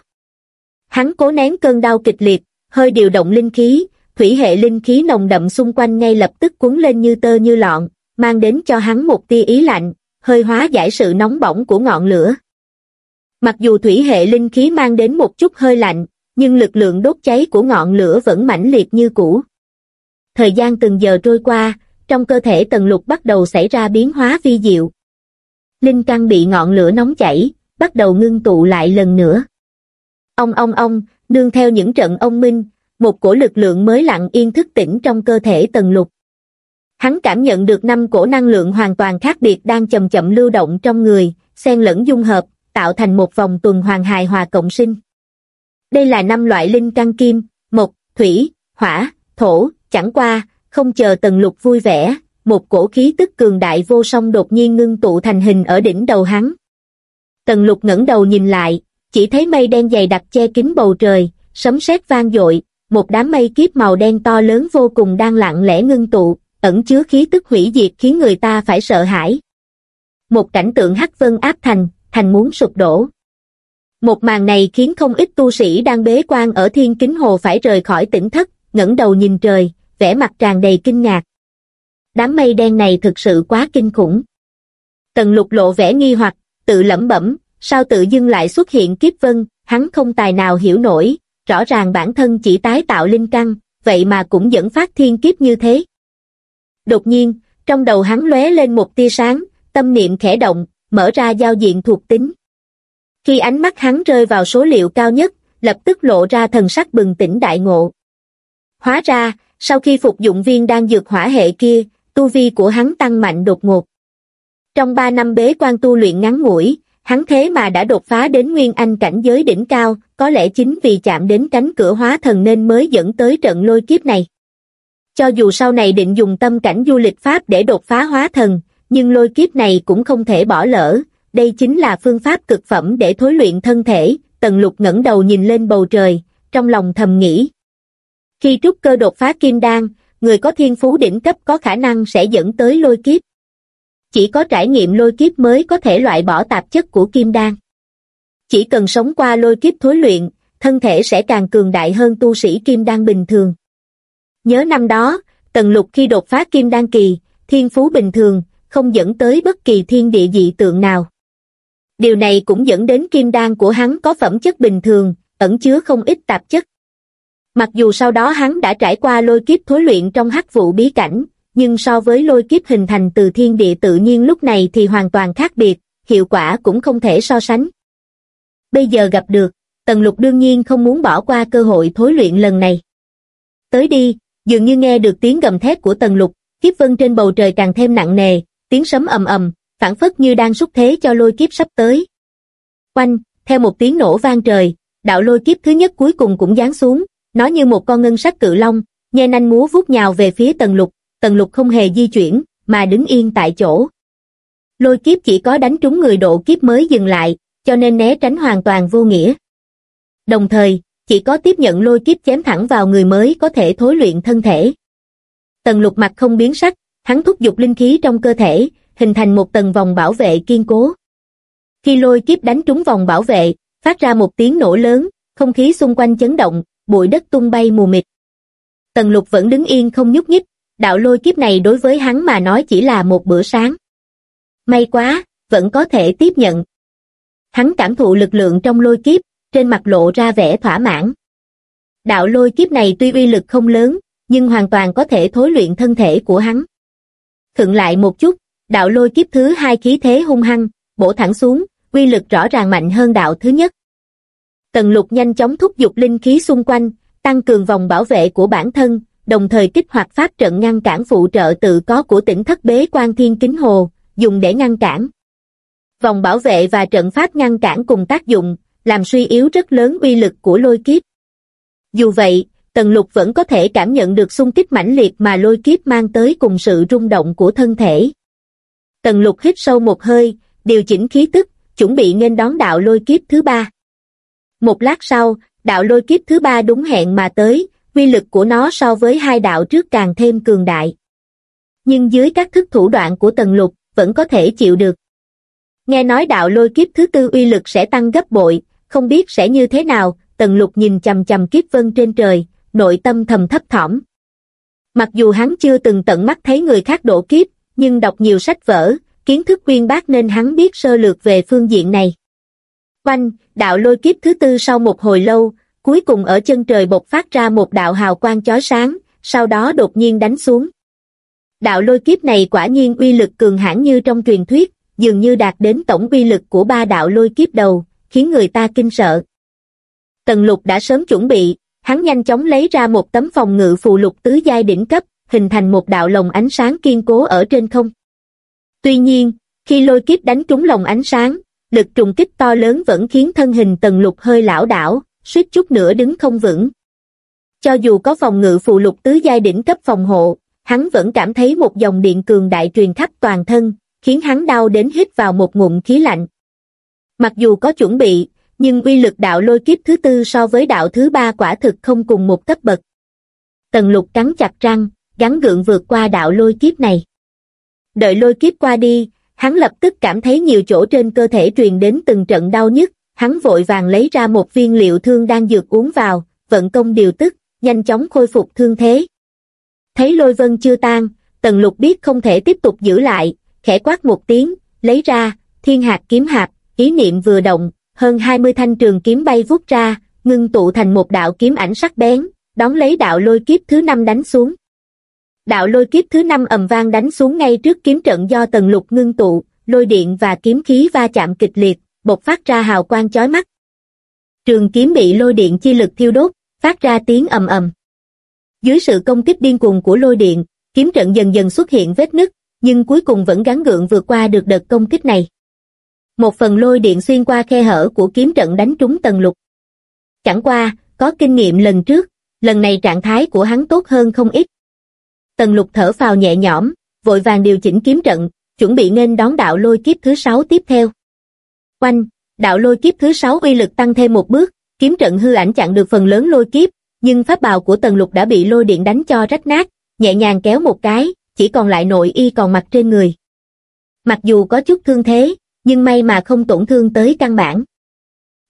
Hắn cố nén cơn đau kịch liệt, hơi điều động linh khí, thủy hệ linh khí nồng đậm xung quanh ngay lập tức cuốn lên như tơ như lọn, mang đến cho hắn một tia ý lạnh, hơi hóa giải sự nóng bỏng của ngọn lửa. Mặc dù thủy hệ linh khí mang đến một chút hơi lạnh, nhưng lực lượng đốt cháy của ngọn lửa vẫn mãnh liệt như cũ. Thời gian từng giờ trôi qua, trong cơ thể tần lục bắt đầu xảy ra biến hóa vi diệu. Linh căn bị ngọn lửa nóng chảy, bắt đầu ngưng tụ lại lần nữa. Ông ông ông, nương theo những trận ông minh, một cổ lực lượng mới lặng yên thức tỉnh trong cơ thể tần lục. Hắn cảm nhận được năm cổ năng lượng hoàn toàn khác biệt đang chậm chậm lưu động trong người, xen lẫn dung hợp, tạo thành một vòng tuần hoàn hài hòa cộng sinh. Đây là năm loại linh căn kim, mộc, thủy, hỏa, thổ, chẳng qua, không chờ tần lục vui vẻ, một cổ khí tức cường đại vô song đột nhiên ngưng tụ thành hình ở đỉnh đầu hắn. Tần lục ngẩng đầu nhìn lại, chỉ thấy mây đen dày đặc che kín bầu trời, sấm sét vang dội, một đám mây kiếp màu đen to lớn vô cùng đang lặng lẽ ngưng tụ, ẩn chứa khí tức hủy diệt khiến người ta phải sợ hãi. Một cảnh tượng hắc vân áp thành, thành muốn sụp đổ. Một màn này khiến không ít tu sĩ đang bế quan ở thiên kính hồ phải rời khỏi tỉnh thất, ngẩng đầu nhìn trời, vẻ mặt tràn đầy kinh ngạc. Đám mây đen này thực sự quá kinh khủng. Tần lục lộ vẻ nghi hoặc, tự lẩm bẩm, sao tự dưng lại xuất hiện kiếp vân, hắn không tài nào hiểu nổi, rõ ràng bản thân chỉ tái tạo linh căn, vậy mà cũng dẫn phát thiên kiếp như thế. Đột nhiên, trong đầu hắn lóe lên một tia sáng, tâm niệm khẽ động, mở ra giao diện thuộc tính. Khi ánh mắt hắn rơi vào số liệu cao nhất, lập tức lộ ra thần sắc bừng tỉnh đại ngộ. Hóa ra, sau khi phục dụng viên đang dược hỏa hệ kia, tu vi của hắn tăng mạnh đột ngột. Trong 3 năm bế quan tu luyện ngắn ngủi, hắn thế mà đã đột phá đến nguyên anh cảnh giới đỉnh cao, có lẽ chính vì chạm đến cánh cửa hóa thần nên mới dẫn tới trận lôi kiếp này. Cho dù sau này định dùng tâm cảnh du lịch Pháp để đột phá hóa thần, nhưng lôi kiếp này cũng không thể bỏ lỡ, đây chính là phương pháp cực phẩm để thối luyện thân thể, tần lục ngẩng đầu nhìn lên bầu trời, trong lòng thầm nghĩ. Khi trúc cơ đột phá kim đan, người có thiên phú đỉnh cấp có khả năng sẽ dẫn tới lôi kiếp. Chỉ có trải nghiệm lôi kiếp mới có thể loại bỏ tạp chất của kim đan. Chỉ cần sống qua lôi kiếp thối luyện, thân thể sẽ càng cường đại hơn tu sĩ kim đan bình thường. Nhớ năm đó, tần lục khi đột phá kim đan kỳ, thiên phú bình thường, không dẫn tới bất kỳ thiên địa dị tượng nào. Điều này cũng dẫn đến kim đan của hắn có phẩm chất bình thường, ẩn chứa không ít tạp chất. Mặc dù sau đó hắn đã trải qua lôi kiếp thối luyện trong hắc vụ bí cảnh, nhưng so với lôi kiếp hình thành từ thiên địa tự nhiên lúc này thì hoàn toàn khác biệt, hiệu quả cũng không thể so sánh. Bây giờ gặp được, Tần Lục đương nhiên không muốn bỏ qua cơ hội thối luyện lần này. Tới đi, dường như nghe được tiếng gầm thét của Tần Lục, kiếp vân trên bầu trời càng thêm nặng nề, tiếng sấm ầm ầm, phản phất như đang xúc thế cho lôi kiếp sắp tới. Quanh, theo một tiếng nổ vang trời, đạo lôi kiếp thứ nhất cuối cùng cũng giáng xuống, nó như một con ngân sắc cự long, nhe nanh múa vuốt nhào về phía tần lục, tần lục không hề di chuyển, mà đứng yên tại chỗ. Lôi kiếp chỉ có đánh trúng người độ kiếp mới dừng lại, cho nên né tránh hoàn toàn vô nghĩa. Đồng thời, chỉ có tiếp nhận lôi kiếp chém thẳng vào người mới có thể thối luyện thân thể. Tần lục mặt không biến sắc, hắn thúc giục linh khí trong cơ thể, hình thành một tầng vòng bảo vệ kiên cố. Khi lôi kiếp đánh trúng vòng bảo vệ, phát ra một tiếng nổ lớn, không khí xung quanh chấn động, bụi đất tung bay mù mịt. Tần lục vẫn đứng yên không nhúc nhích, đạo lôi kiếp này đối với hắn mà nói chỉ là một bữa sáng. May quá, vẫn có thể tiếp nhận. Hắn cảm thụ lực lượng trong lôi kiếp, trên mặt lộ ra vẻ thỏa mãn. Đạo lôi kiếp này tuy uy lực không lớn, nhưng hoàn toàn có thể thối luyện thân thể của hắn. thượng lại một chút, đạo lôi kiếp thứ hai khí thế hung hăng, bổ thẳng xuống, uy lực rõ ràng mạnh hơn đạo thứ nhất. Tần lục nhanh chóng thúc giục linh khí xung quanh, tăng cường vòng bảo vệ của bản thân, đồng thời kích hoạt pháp trận ngăn cản phụ trợ tự có của tỉnh thất bế quan thiên kính hồ, dùng để ngăn cản. Vòng bảo vệ và trận pháp ngăn cản cùng tác dụng, làm suy yếu rất lớn uy lực của lôi kiếp. Dù vậy, Tần Lục vẫn có thể cảm nhận được xung kích mãnh liệt mà lôi kiếp mang tới cùng sự rung động của thân thể. Tần Lục hít sâu một hơi, điều chỉnh khí tức, chuẩn bị nên đón đạo lôi kiếp thứ ba. Một lát sau, đạo lôi kiếp thứ ba đúng hẹn mà tới, quy lực của nó so với hai đạo trước càng thêm cường đại. Nhưng dưới các thức thủ đoạn của Tần Lục, vẫn có thể chịu được. Nghe nói đạo lôi kiếp thứ tư uy lực sẽ tăng gấp bội, không biết sẽ như thế nào, Tần Lục nhìn chầm chầm kiếp vân trên trời, nội tâm thầm thấp thỏm. Mặc dù hắn chưa từng tận mắt thấy người khác độ kiếp, nhưng đọc nhiều sách vở, kiến thức quyên bác nên hắn biết sơ lược về phương diện này. Quanh, đạo lôi kiếp thứ tư sau một hồi lâu, cuối cùng ở chân trời bộc phát ra một đạo hào quang chói sáng, sau đó đột nhiên đánh xuống. Đạo lôi kiếp này quả nhiên uy lực cường hãn như trong truyền thuyết, dường như đạt đến tổng uy lực của ba đạo lôi kiếp đầu, khiến người ta kinh sợ. Tần lục đã sớm chuẩn bị, hắn nhanh chóng lấy ra một tấm phòng ngự phù lục tứ giai đỉnh cấp, hình thành một đạo lồng ánh sáng kiên cố ở trên không. Tuy nhiên, khi lôi kiếp đánh trúng lồng ánh sáng, lực trùng kích to lớn vẫn khiến thân hình tần lục hơi lão đảo, suýt chút nữa đứng không vững. Cho dù có phòng ngự phụ lục tứ giai đỉnh cấp phòng hộ, hắn vẫn cảm thấy một dòng điện cường đại truyền khắp toàn thân, khiến hắn đau đến hít vào một ngụm khí lạnh. Mặc dù có chuẩn bị, nhưng uy lực đạo lôi kiếp thứ tư so với đạo thứ ba quả thực không cùng một cấp bậc. Tần lục cắn chặt răng, gắn gượng vượt qua đạo lôi kiếp này. Đợi lôi kiếp qua đi, hắn lập tức cảm thấy nhiều chỗ trên cơ thể truyền đến từng trận đau nhức, hắn vội vàng lấy ra một viên liệu thương đang dược uống vào, vận công điều tức, nhanh chóng khôi phục thương thế. Thấy lôi vân chưa tan, tần lục biết không thể tiếp tục giữ lại, khẽ quát một tiếng, lấy ra, thiên hạt kiếm hạt, ý niệm vừa động, hơn 20 thanh trường kiếm bay vút ra, ngưng tụ thành một đạo kiếm ảnh sắc bén, đón lấy đạo lôi kiếp thứ năm đánh xuống. Đạo lôi kiếp thứ năm ầm vang đánh xuống ngay trước kiếm trận do tần lục ngưng tụ, lôi điện và kiếm khí va chạm kịch liệt, bộc phát ra hào quang chói mắt. Trường kiếm bị lôi điện chi lực thiêu đốt, phát ra tiếng ầm ầm. Dưới sự công kích điên cuồng của lôi điện, kiếm trận dần dần xuất hiện vết nứt, nhưng cuối cùng vẫn gắn gượng vượt qua được đợt công kích này. Một phần lôi điện xuyên qua khe hở của kiếm trận đánh trúng tần lục. Chẳng qua, có kinh nghiệm lần trước, lần này trạng thái của hắn tốt hơn không ít. Tần lục thở phào nhẹ nhõm, vội vàng điều chỉnh kiếm trận, chuẩn bị nên đón đạo lôi kiếp thứ sáu tiếp theo. Oanh, đạo lôi kiếp thứ sáu uy lực tăng thêm một bước, kiếm trận hư ảnh chặn được phần lớn lôi kiếp, nhưng pháp bào của tần lục đã bị lôi điện đánh cho rách nát, nhẹ nhàng kéo một cái, chỉ còn lại nội y còn mặc trên người. Mặc dù có chút thương thế, nhưng may mà không tổn thương tới căn bản.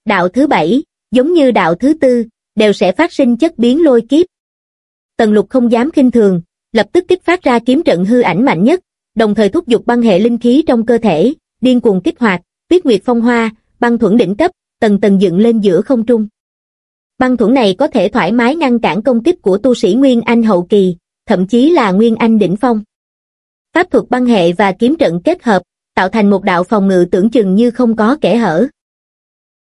Đạo thứ bảy, giống như đạo thứ tư, đều sẽ phát sinh chất biến lôi kiếp. Tần lục không dám kinh thường, lập tức kích phát ra kiếm trận hư ảnh mạnh nhất, đồng thời thúc giục băng hệ linh khí trong cơ thể, điên cuồng kích hoạt, tuyết nguyệt phong hoa, băng thuẫn đỉnh cấp, tầng tầng dựng lên giữa không trung. Băng thuẫn này có thể thoải mái ngăn cản công kích của tu sĩ Nguyên Anh hậu kỳ, thậm chí là Nguyên Anh đỉnh phong. Pháp thuật băng hệ và kiếm trận kết hợp, tạo thành một đạo phòng ngự tưởng chừng như không có kẻ hở.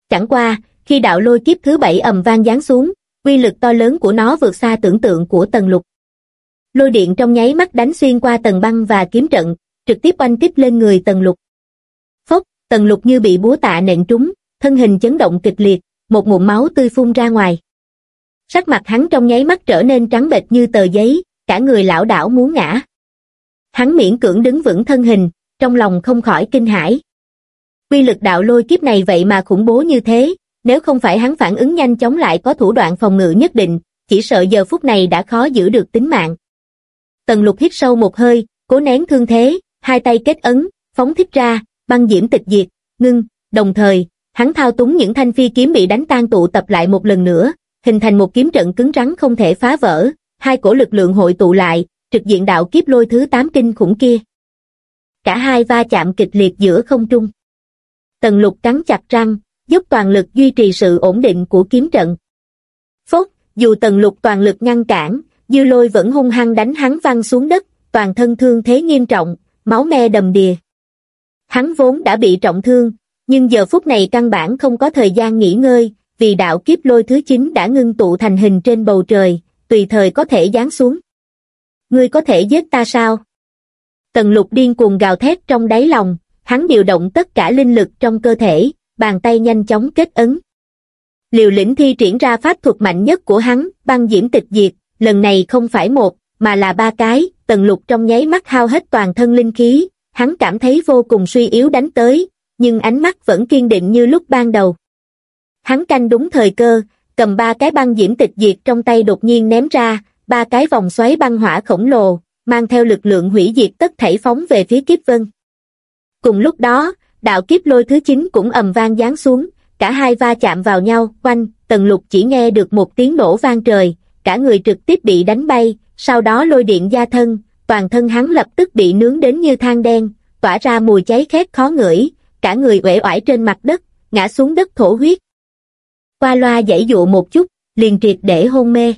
Chẳng qua, khi đạo lôi kiếp thứ bảy ầm vang giáng xuống, quy lực to lớn của nó vượt xa tưởng tượng của tầng lục. Lôi điện trong nháy mắt đánh xuyên qua tầng băng và kiếm trận, trực tiếp oanh kích lên người tầng lục. Tần lục như bị búa tạ nện trúng, thân hình chấn động kịch liệt, một ngụm máu tươi phun ra ngoài. Sắc mặt hắn trong nháy mắt trở nên trắng bệch như tờ giấy, cả người lão đảo muốn ngã. Hắn miễn cưỡng đứng vững thân hình, trong lòng không khỏi kinh hãi. Quy lực đạo lôi kiếp này vậy mà khủng bố như thế, nếu không phải hắn phản ứng nhanh chóng lại có thủ đoạn phòng ngự nhất định, chỉ sợ giờ phút này đã khó giữ được tính mạng. Tần lục hít sâu một hơi, cố nén thương thế, hai tay kết ấn, phóng thích ra, băng diễm tịch diệt, ngưng, đồng thời, hắn thao túng những thanh phi kiếm bị đánh tan tụ tập lại một lần nữa, hình thành một kiếm trận cứng rắn không thể phá vỡ, hai cổ lực lượng hội tụ lại, trực diện đạo kiếp lôi thứ tám kinh khủng kia. Cả hai va chạm kịch liệt giữa không trung. Tần lục cắn chặt răng, giúp toàn lực duy trì sự ổn định của kiếm trận. Phốt, dù tần lục toàn lực ngăn cản, dư lôi vẫn hung hăng đánh hắn văng xuống đất, toàn thân thương thế nghiêm trọng, máu me đầm đìa. Hắn vốn đã bị trọng thương, nhưng giờ phút này căn bản không có thời gian nghỉ ngơi, vì đạo kiếp lôi thứ 9 đã ngưng tụ thành hình trên bầu trời, tùy thời có thể giáng xuống. Ngươi có thể giết ta sao? Tần lục điên cuồng gào thét trong đáy lòng, hắn điều động tất cả linh lực trong cơ thể, bàn tay nhanh chóng kết ấn. Liều lĩnh thi triển ra pháp thuật mạnh nhất của hắn, băng diễm tịch diệt, lần này không phải một, mà là ba cái, tần lục trong nháy mắt hao hết toàn thân linh khí, hắn cảm thấy vô cùng suy yếu đánh tới, nhưng ánh mắt vẫn kiên định như lúc ban đầu. Hắn canh đúng thời cơ, cầm ba cái băng diễm tịch diệt trong tay đột nhiên ném ra, ba cái vòng xoáy băng hỏa khổng lồ, mang theo lực lượng hủy diệt tất thảy phóng về phía kiếp vân. Cùng lúc đó, đạo kiếp lôi thứ 9 cũng ầm vang giáng xuống, cả hai va chạm vào nhau, quanh, tần lục chỉ nghe được một tiếng nổ vang trời, cả người trực tiếp bị đánh bay, sau đó lôi điện gia thân, toàn thân hắn lập tức bị nướng đến như than đen, tỏa ra mùi cháy khét khó ngửi, cả người uể oải trên mặt đất, ngã xuống đất thổ huyết. Qua loa giải dụ một chút, liền triệt để hôn mê.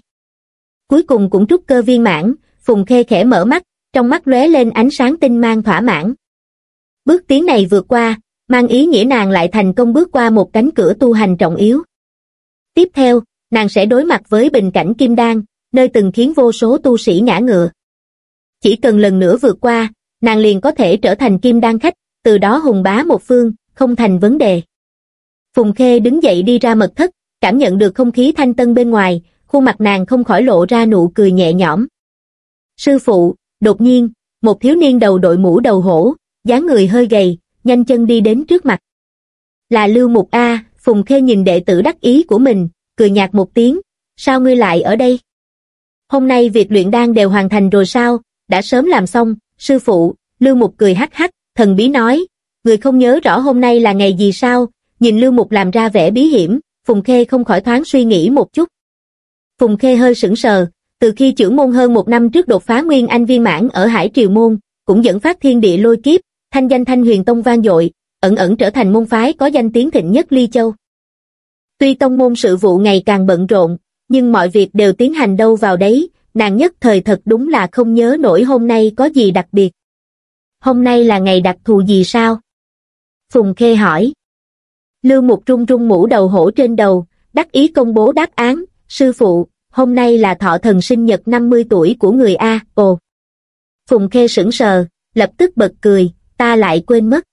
Cuối cùng cũng trúc cơ viên mãn, Phùng Khê khẽ mở mắt, trong mắt lóe lên ánh sáng tinh mang thỏa mãn. Bước tiến này vượt qua, mang ý nghĩa nàng lại thành công bước qua một cánh cửa tu hành trọng yếu. Tiếp theo, nàng sẽ đối mặt với bình cảnh kim đan, nơi từng khiến vô số tu sĩ ngã ngựa. Chỉ cần lần nữa vượt qua, nàng liền có thể trở thành kim đan khách, từ đó hùng bá một phương, không thành vấn đề. Phùng Khê đứng dậy đi ra mật thất, cảm nhận được không khí thanh tân bên ngoài, khuôn mặt nàng không khỏi lộ ra nụ cười nhẹ nhõm. Sư phụ, Đột nhiên, một thiếu niên đầu đội mũ đầu hổ, dáng người hơi gầy, nhanh chân đi đến trước mặt. Là Lưu Mục A, Phùng Khê nhìn đệ tử đắc ý của mình, cười nhạt một tiếng, sao ngươi lại ở đây? Hôm nay việc luyện đan đều hoàn thành rồi sao, đã sớm làm xong, sư phụ, Lưu Mục cười hắc hắc, thần bí nói, người không nhớ rõ hôm nay là ngày gì sao, nhìn Lưu Mục làm ra vẻ bí hiểm, Phùng Khê không khỏi thoáng suy nghĩ một chút. Phùng Khê hơi sững sờ, từ khi trưởng môn hơn một năm trước đột phá Nguyên Anh viên mãn ở Hải Triều Môn, cũng dẫn phát thiên địa lôi kiếp, thanh danh thanh huyền tông vang dội, ẩn ẩn trở thành môn phái có danh tiếng thịnh nhất Ly Châu. Tuy tông môn sự vụ ngày càng bận rộn, nhưng mọi việc đều tiến hành đâu vào đấy, nàng nhất thời thật đúng là không nhớ nổi hôm nay có gì đặc biệt. Hôm nay là ngày đặc thù gì sao? Phùng Khê hỏi. Lưu Mục trung trung mũ đầu hổ trên đầu, đắc ý công bố đáp án, sư phụ, hôm nay là thọ thần sinh nhật 50 tuổi của người A, ồ. Phùng Khê sững sờ, lập tức bật cười, ta lại quên mất.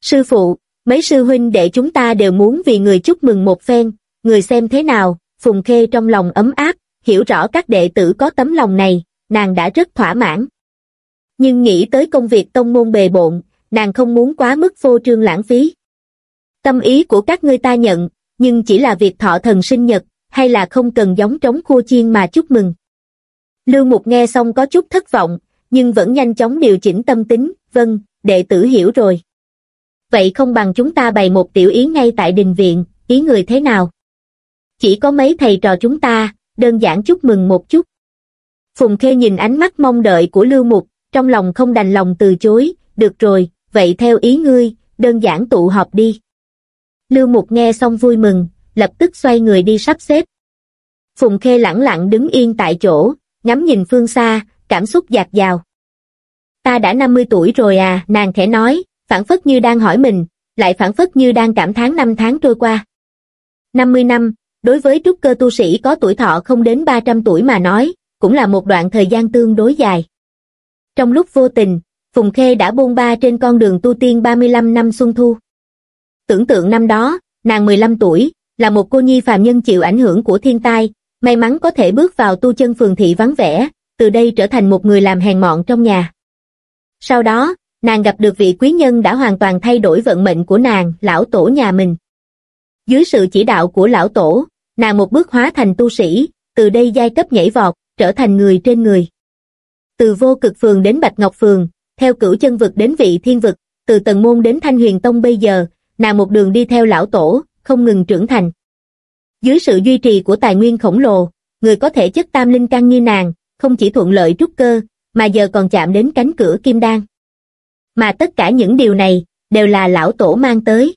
Sư phụ, mấy sư huynh đệ chúng ta đều muốn vì người chúc mừng một phen, người xem thế nào, Phùng Khê trong lòng ấm áp, hiểu rõ các đệ tử có tấm lòng này, nàng đã rất thỏa mãn. Nhưng nghĩ tới công việc tông môn bề bộn, nàng không muốn quá mức vô trương lãng phí. Tâm ý của các ngươi ta nhận, nhưng chỉ là việc thọ thần sinh nhật, hay là không cần giống trống khua chiên mà chúc mừng. Lưu Mục nghe xong có chút thất vọng, nhưng vẫn nhanh chóng điều chỉnh tâm tính, vâng, đệ tử hiểu rồi. Vậy không bằng chúng ta bày một tiểu ý ngay tại đình viện, ý người thế nào? Chỉ có mấy thầy trò chúng ta, đơn giản chúc mừng một chút. Phùng Khê nhìn ánh mắt mong đợi của Lưu Mục, trong lòng không đành lòng từ chối, được rồi, vậy theo ý ngươi, đơn giản tụ họp đi. Lưu Mục nghe xong vui mừng, lập tức xoay người đi sắp xếp. Phùng Khê lẳng lặng đứng yên tại chỗ, ngắm nhìn phương xa, cảm xúc dạt dào. Ta đã 50 tuổi rồi à, nàng khẽ nói, phản phất như đang hỏi mình, lại phản phất như đang cảm thán năm tháng trôi qua. 50 năm, đối với trúc cơ tu sĩ có tuổi thọ không đến 300 tuổi mà nói, cũng là một đoạn thời gian tương đối dài. Trong lúc vô tình, Phùng Khê đã bôn ba trên con đường tu tiên 35 năm xuân thu. Tưởng tượng năm đó, nàng 15 tuổi, là một cô nhi phàm nhân chịu ảnh hưởng của thiên tai, may mắn có thể bước vào tu chân phường thị vắng vẻ, từ đây trở thành một người làm hèn mọn trong nhà. Sau đó, nàng gặp được vị quý nhân đã hoàn toàn thay đổi vận mệnh của nàng, lão tổ nhà mình. Dưới sự chỉ đạo của lão tổ, nàng một bước hóa thành tu sĩ, từ đây giai cấp nhảy vọt, trở thành người trên người. Từ vô cực phường đến Bạch Ngọc phường, theo cửu chân vực đến vị thiên vực, từ tầng môn đến thanh huyền tông bây giờ, nàng một đường đi theo lão tổ, không ngừng trưởng thành. Dưới sự duy trì của tài nguyên khổng lồ, người có thể chất tam linh căn như nàng, không chỉ thuận lợi trúc cơ, mà giờ còn chạm đến cánh cửa kim đan. Mà tất cả những điều này, đều là lão tổ mang tới.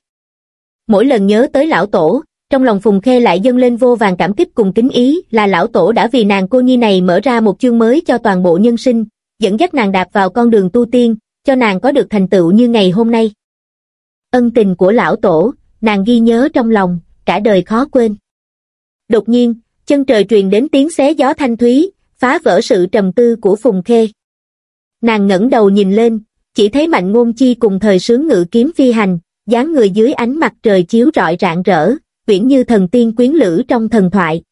Mỗi lần nhớ tới lão tổ, trong lòng Phùng Khê lại dâng lên vô vàng cảm kích cùng kính ý là lão tổ đã vì nàng cô nhi này mở ra một chương mới cho toàn bộ nhân sinh, dẫn dắt nàng đạp vào con đường tu tiên, cho nàng có được thành tựu như ngày hôm nay. Ân tình của lão tổ, nàng ghi nhớ trong lòng, cả đời khó quên. Đột nhiên, chân trời truyền đến tiếng xé gió thanh thúy, phá vỡ sự trầm tư của Phùng Khê. Nàng ngẩng đầu nhìn lên, chỉ thấy mạnh ngôn chi cùng thời sướng ngự kiếm phi hành, dáng người dưới ánh mặt trời chiếu rọi rạng rỡ, viễn như thần tiên quyến lữ trong thần thoại.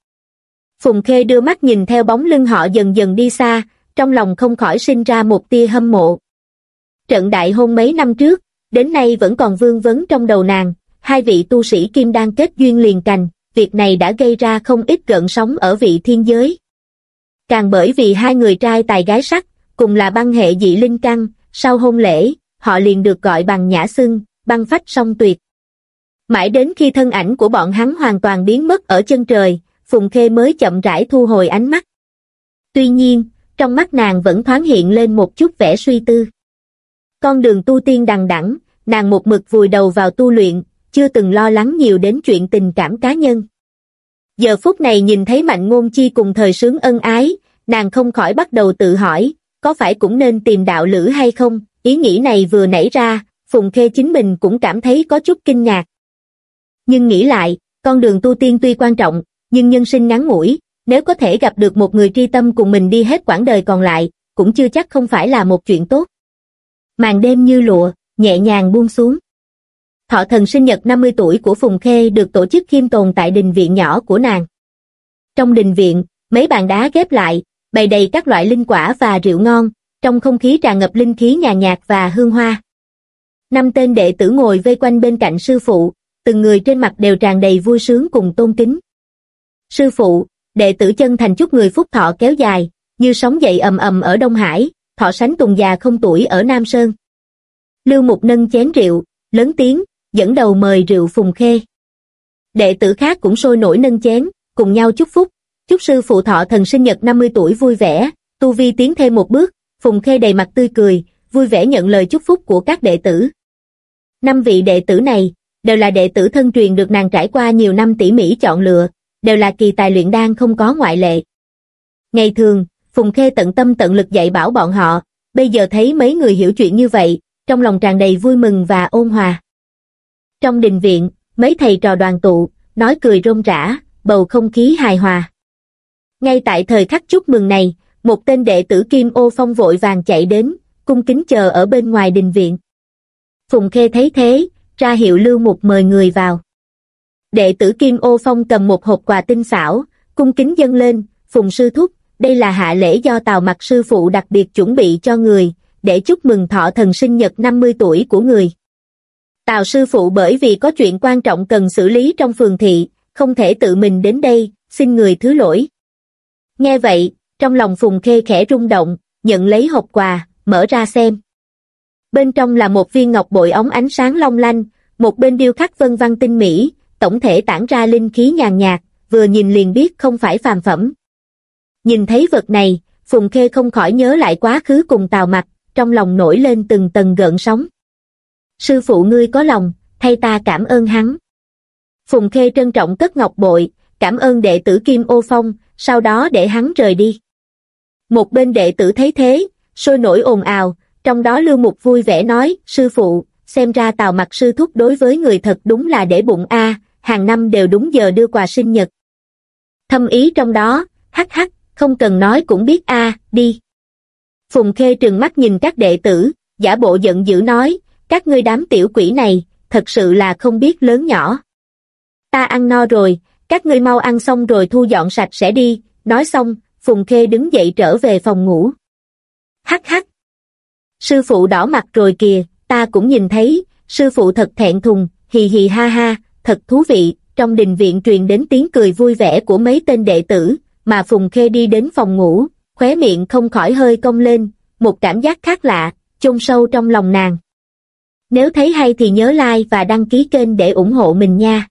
Phùng Khê đưa mắt nhìn theo bóng lưng họ dần dần đi xa, trong lòng không khỏi sinh ra một tia hâm mộ. Trận đại hôn mấy năm trước, đến nay vẫn còn vương vấn trong đầu nàng, hai vị tu sĩ kim đan kết duyên liền cành, việc này đã gây ra không ít gợn sóng ở vị thiên giới. Càng bởi vì hai người trai tài gái sắc, cùng là băng hệ dị linh căn, sau hôn lễ, họ liền được gọi bằng nhã xưng, băng phách song tuyệt. Mãi đến khi thân ảnh của bọn hắn hoàn toàn biến mất ở chân trời, Phùng Khê mới chậm rãi thu hồi ánh mắt. Tuy nhiên, trong mắt nàng vẫn thoáng hiện lên một chút vẻ suy tư. Con đường tu tiên đằng đẵng, nàng một mực vùi đầu vào tu luyện, chưa từng lo lắng nhiều đến chuyện tình cảm cá nhân. Giờ phút này nhìn thấy Mạnh Ngôn Chi cùng thời sướng ân ái, nàng không khỏi bắt đầu tự hỏi, có phải cũng nên tìm đạo lữ hay không, ý nghĩ này vừa nảy ra, Phùng Khê chính mình cũng cảm thấy có chút kinh ngạc. Nhưng nghĩ lại, con đường tu tiên tuy quan trọng, nhưng nhân sinh ngắn ngủi, nếu có thể gặp được một người tri tâm cùng mình đi hết quãng đời còn lại, cũng chưa chắc không phải là một chuyện tốt. Màn đêm như lụa, nhẹ nhàng buông xuống. Thọ thần sinh nhật 50 tuổi của Phùng Khê được tổ chức khiêm tồn tại đình viện nhỏ của nàng. Trong đình viện, mấy bàn đá ghép lại, bày đầy các loại linh quả và rượu ngon, trong không khí tràn ngập linh khí nhà nhạt và hương hoa. Năm tên đệ tử ngồi vây quanh bên cạnh sư phụ, từng người trên mặt đều tràn đầy vui sướng cùng tôn kính. Sư phụ, đệ tử chân thành chúc người phúc thọ kéo dài, như sóng dậy ầm ầm ở Đông Hải, thọ sánh tùng già không tuổi ở Nam Sơn. Lưu Mục nâng chén rượu, lớn tiếng, dẫn đầu mời rượu phùng khê. Đệ tử khác cũng sôi nổi nâng chén, cùng nhau chúc phúc, chúc sư phụ thọ thần sinh nhật 50 tuổi vui vẻ, tu vi tiến thêm một bước, phùng khê đầy mặt tươi cười, vui vẻ nhận lời chúc phúc của các đệ tử. Năm vị đệ tử này, đều là đệ tử thân truyền được nàng trải qua nhiều năm tỉ mỉ chọn lựa, đều là kỳ tài luyện đan không có ngoại lệ. Ngày thường, Phùng Khê tận tâm tận lực dạy bảo bọn họ, bây giờ thấy mấy người hiểu chuyện như vậy, trong lòng tràn đầy vui mừng và ôn hòa. Trong đình viện, mấy thầy trò đoàn tụ, nói cười rôm rã, bầu không khí hài hòa. Ngay tại thời khắc chúc mừng này, một tên đệ tử Kim Ô Phong vội vàng chạy đến, cung kính chờ ở bên ngoài đình viện. Phùng Khê thấy thế, ra hiệu lưu mục mời người vào. Đệ tử Kim Ô Phong cầm một hộp quà tinh xảo, cung kính dâng lên, Phùng Sư Thúc, đây là hạ lễ do Tào Mặc Sư Phụ đặc biệt chuẩn bị cho người, để chúc mừng thọ thần sinh nhật 50 tuổi của người. Tào Sư Phụ bởi vì có chuyện quan trọng cần xử lý trong phường thị, không thể tự mình đến đây, xin người thứ lỗi. Nghe vậy, trong lòng Phùng Khê khẽ rung động, nhận lấy hộp quà, mở ra xem. Bên trong là một viên ngọc bội ống ánh sáng long lanh, một bên điêu khắc vân văn tinh mỹ, tổng thể tản ra linh khí nhàn nhạt, vừa nhìn liền biết không phải phàm phẩm. Nhìn thấy vật này, Phùng Khê không khỏi nhớ lại quá khứ cùng Tào Mặc, trong lòng nổi lên từng tầng gợn sóng. Sư phụ ngươi có lòng, thay ta cảm ơn hắn. Phùng Khê trân trọng cất ngọc bội, cảm ơn đệ tử Kim Ô Phong, sau đó để hắn rời đi. Một bên đệ tử thấy thế, sôi nổi ồn ào, trong đó Lưu Mục vui vẻ nói, sư phụ, xem ra Tào Mặc sư thúc đối với người thật đúng là để bụng a, hàng năm đều đúng giờ đưa quà sinh nhật. Thâm ý trong đó, hắc hắc, không cần nói cũng biết a, đi. Phùng Khê trừng mắt nhìn các đệ tử, giả bộ giận dữ nói, các ngươi đám tiểu quỷ này, thật sự là không biết lớn nhỏ. Ta ăn no rồi, các ngươi mau ăn xong rồi thu dọn sạch sẽ đi, nói xong, Phùng Khê đứng dậy trở về phòng ngủ. Hắc hắc. Sư phụ đỏ mặt rồi kìa, ta cũng nhìn thấy, sư phụ thật thẹn thùng, hì hì ha ha, thật thú vị, trong đình viện truyền đến tiếng cười vui vẻ của mấy tên đệ tử, mà Phùng Khê đi đến phòng ngủ, khóe miệng không khỏi hơi cong lên, một cảm giác khác lạ, chôn sâu trong lòng nàng. Nếu thấy hay thì nhớ like và đăng ký kênh để ủng hộ mình nha.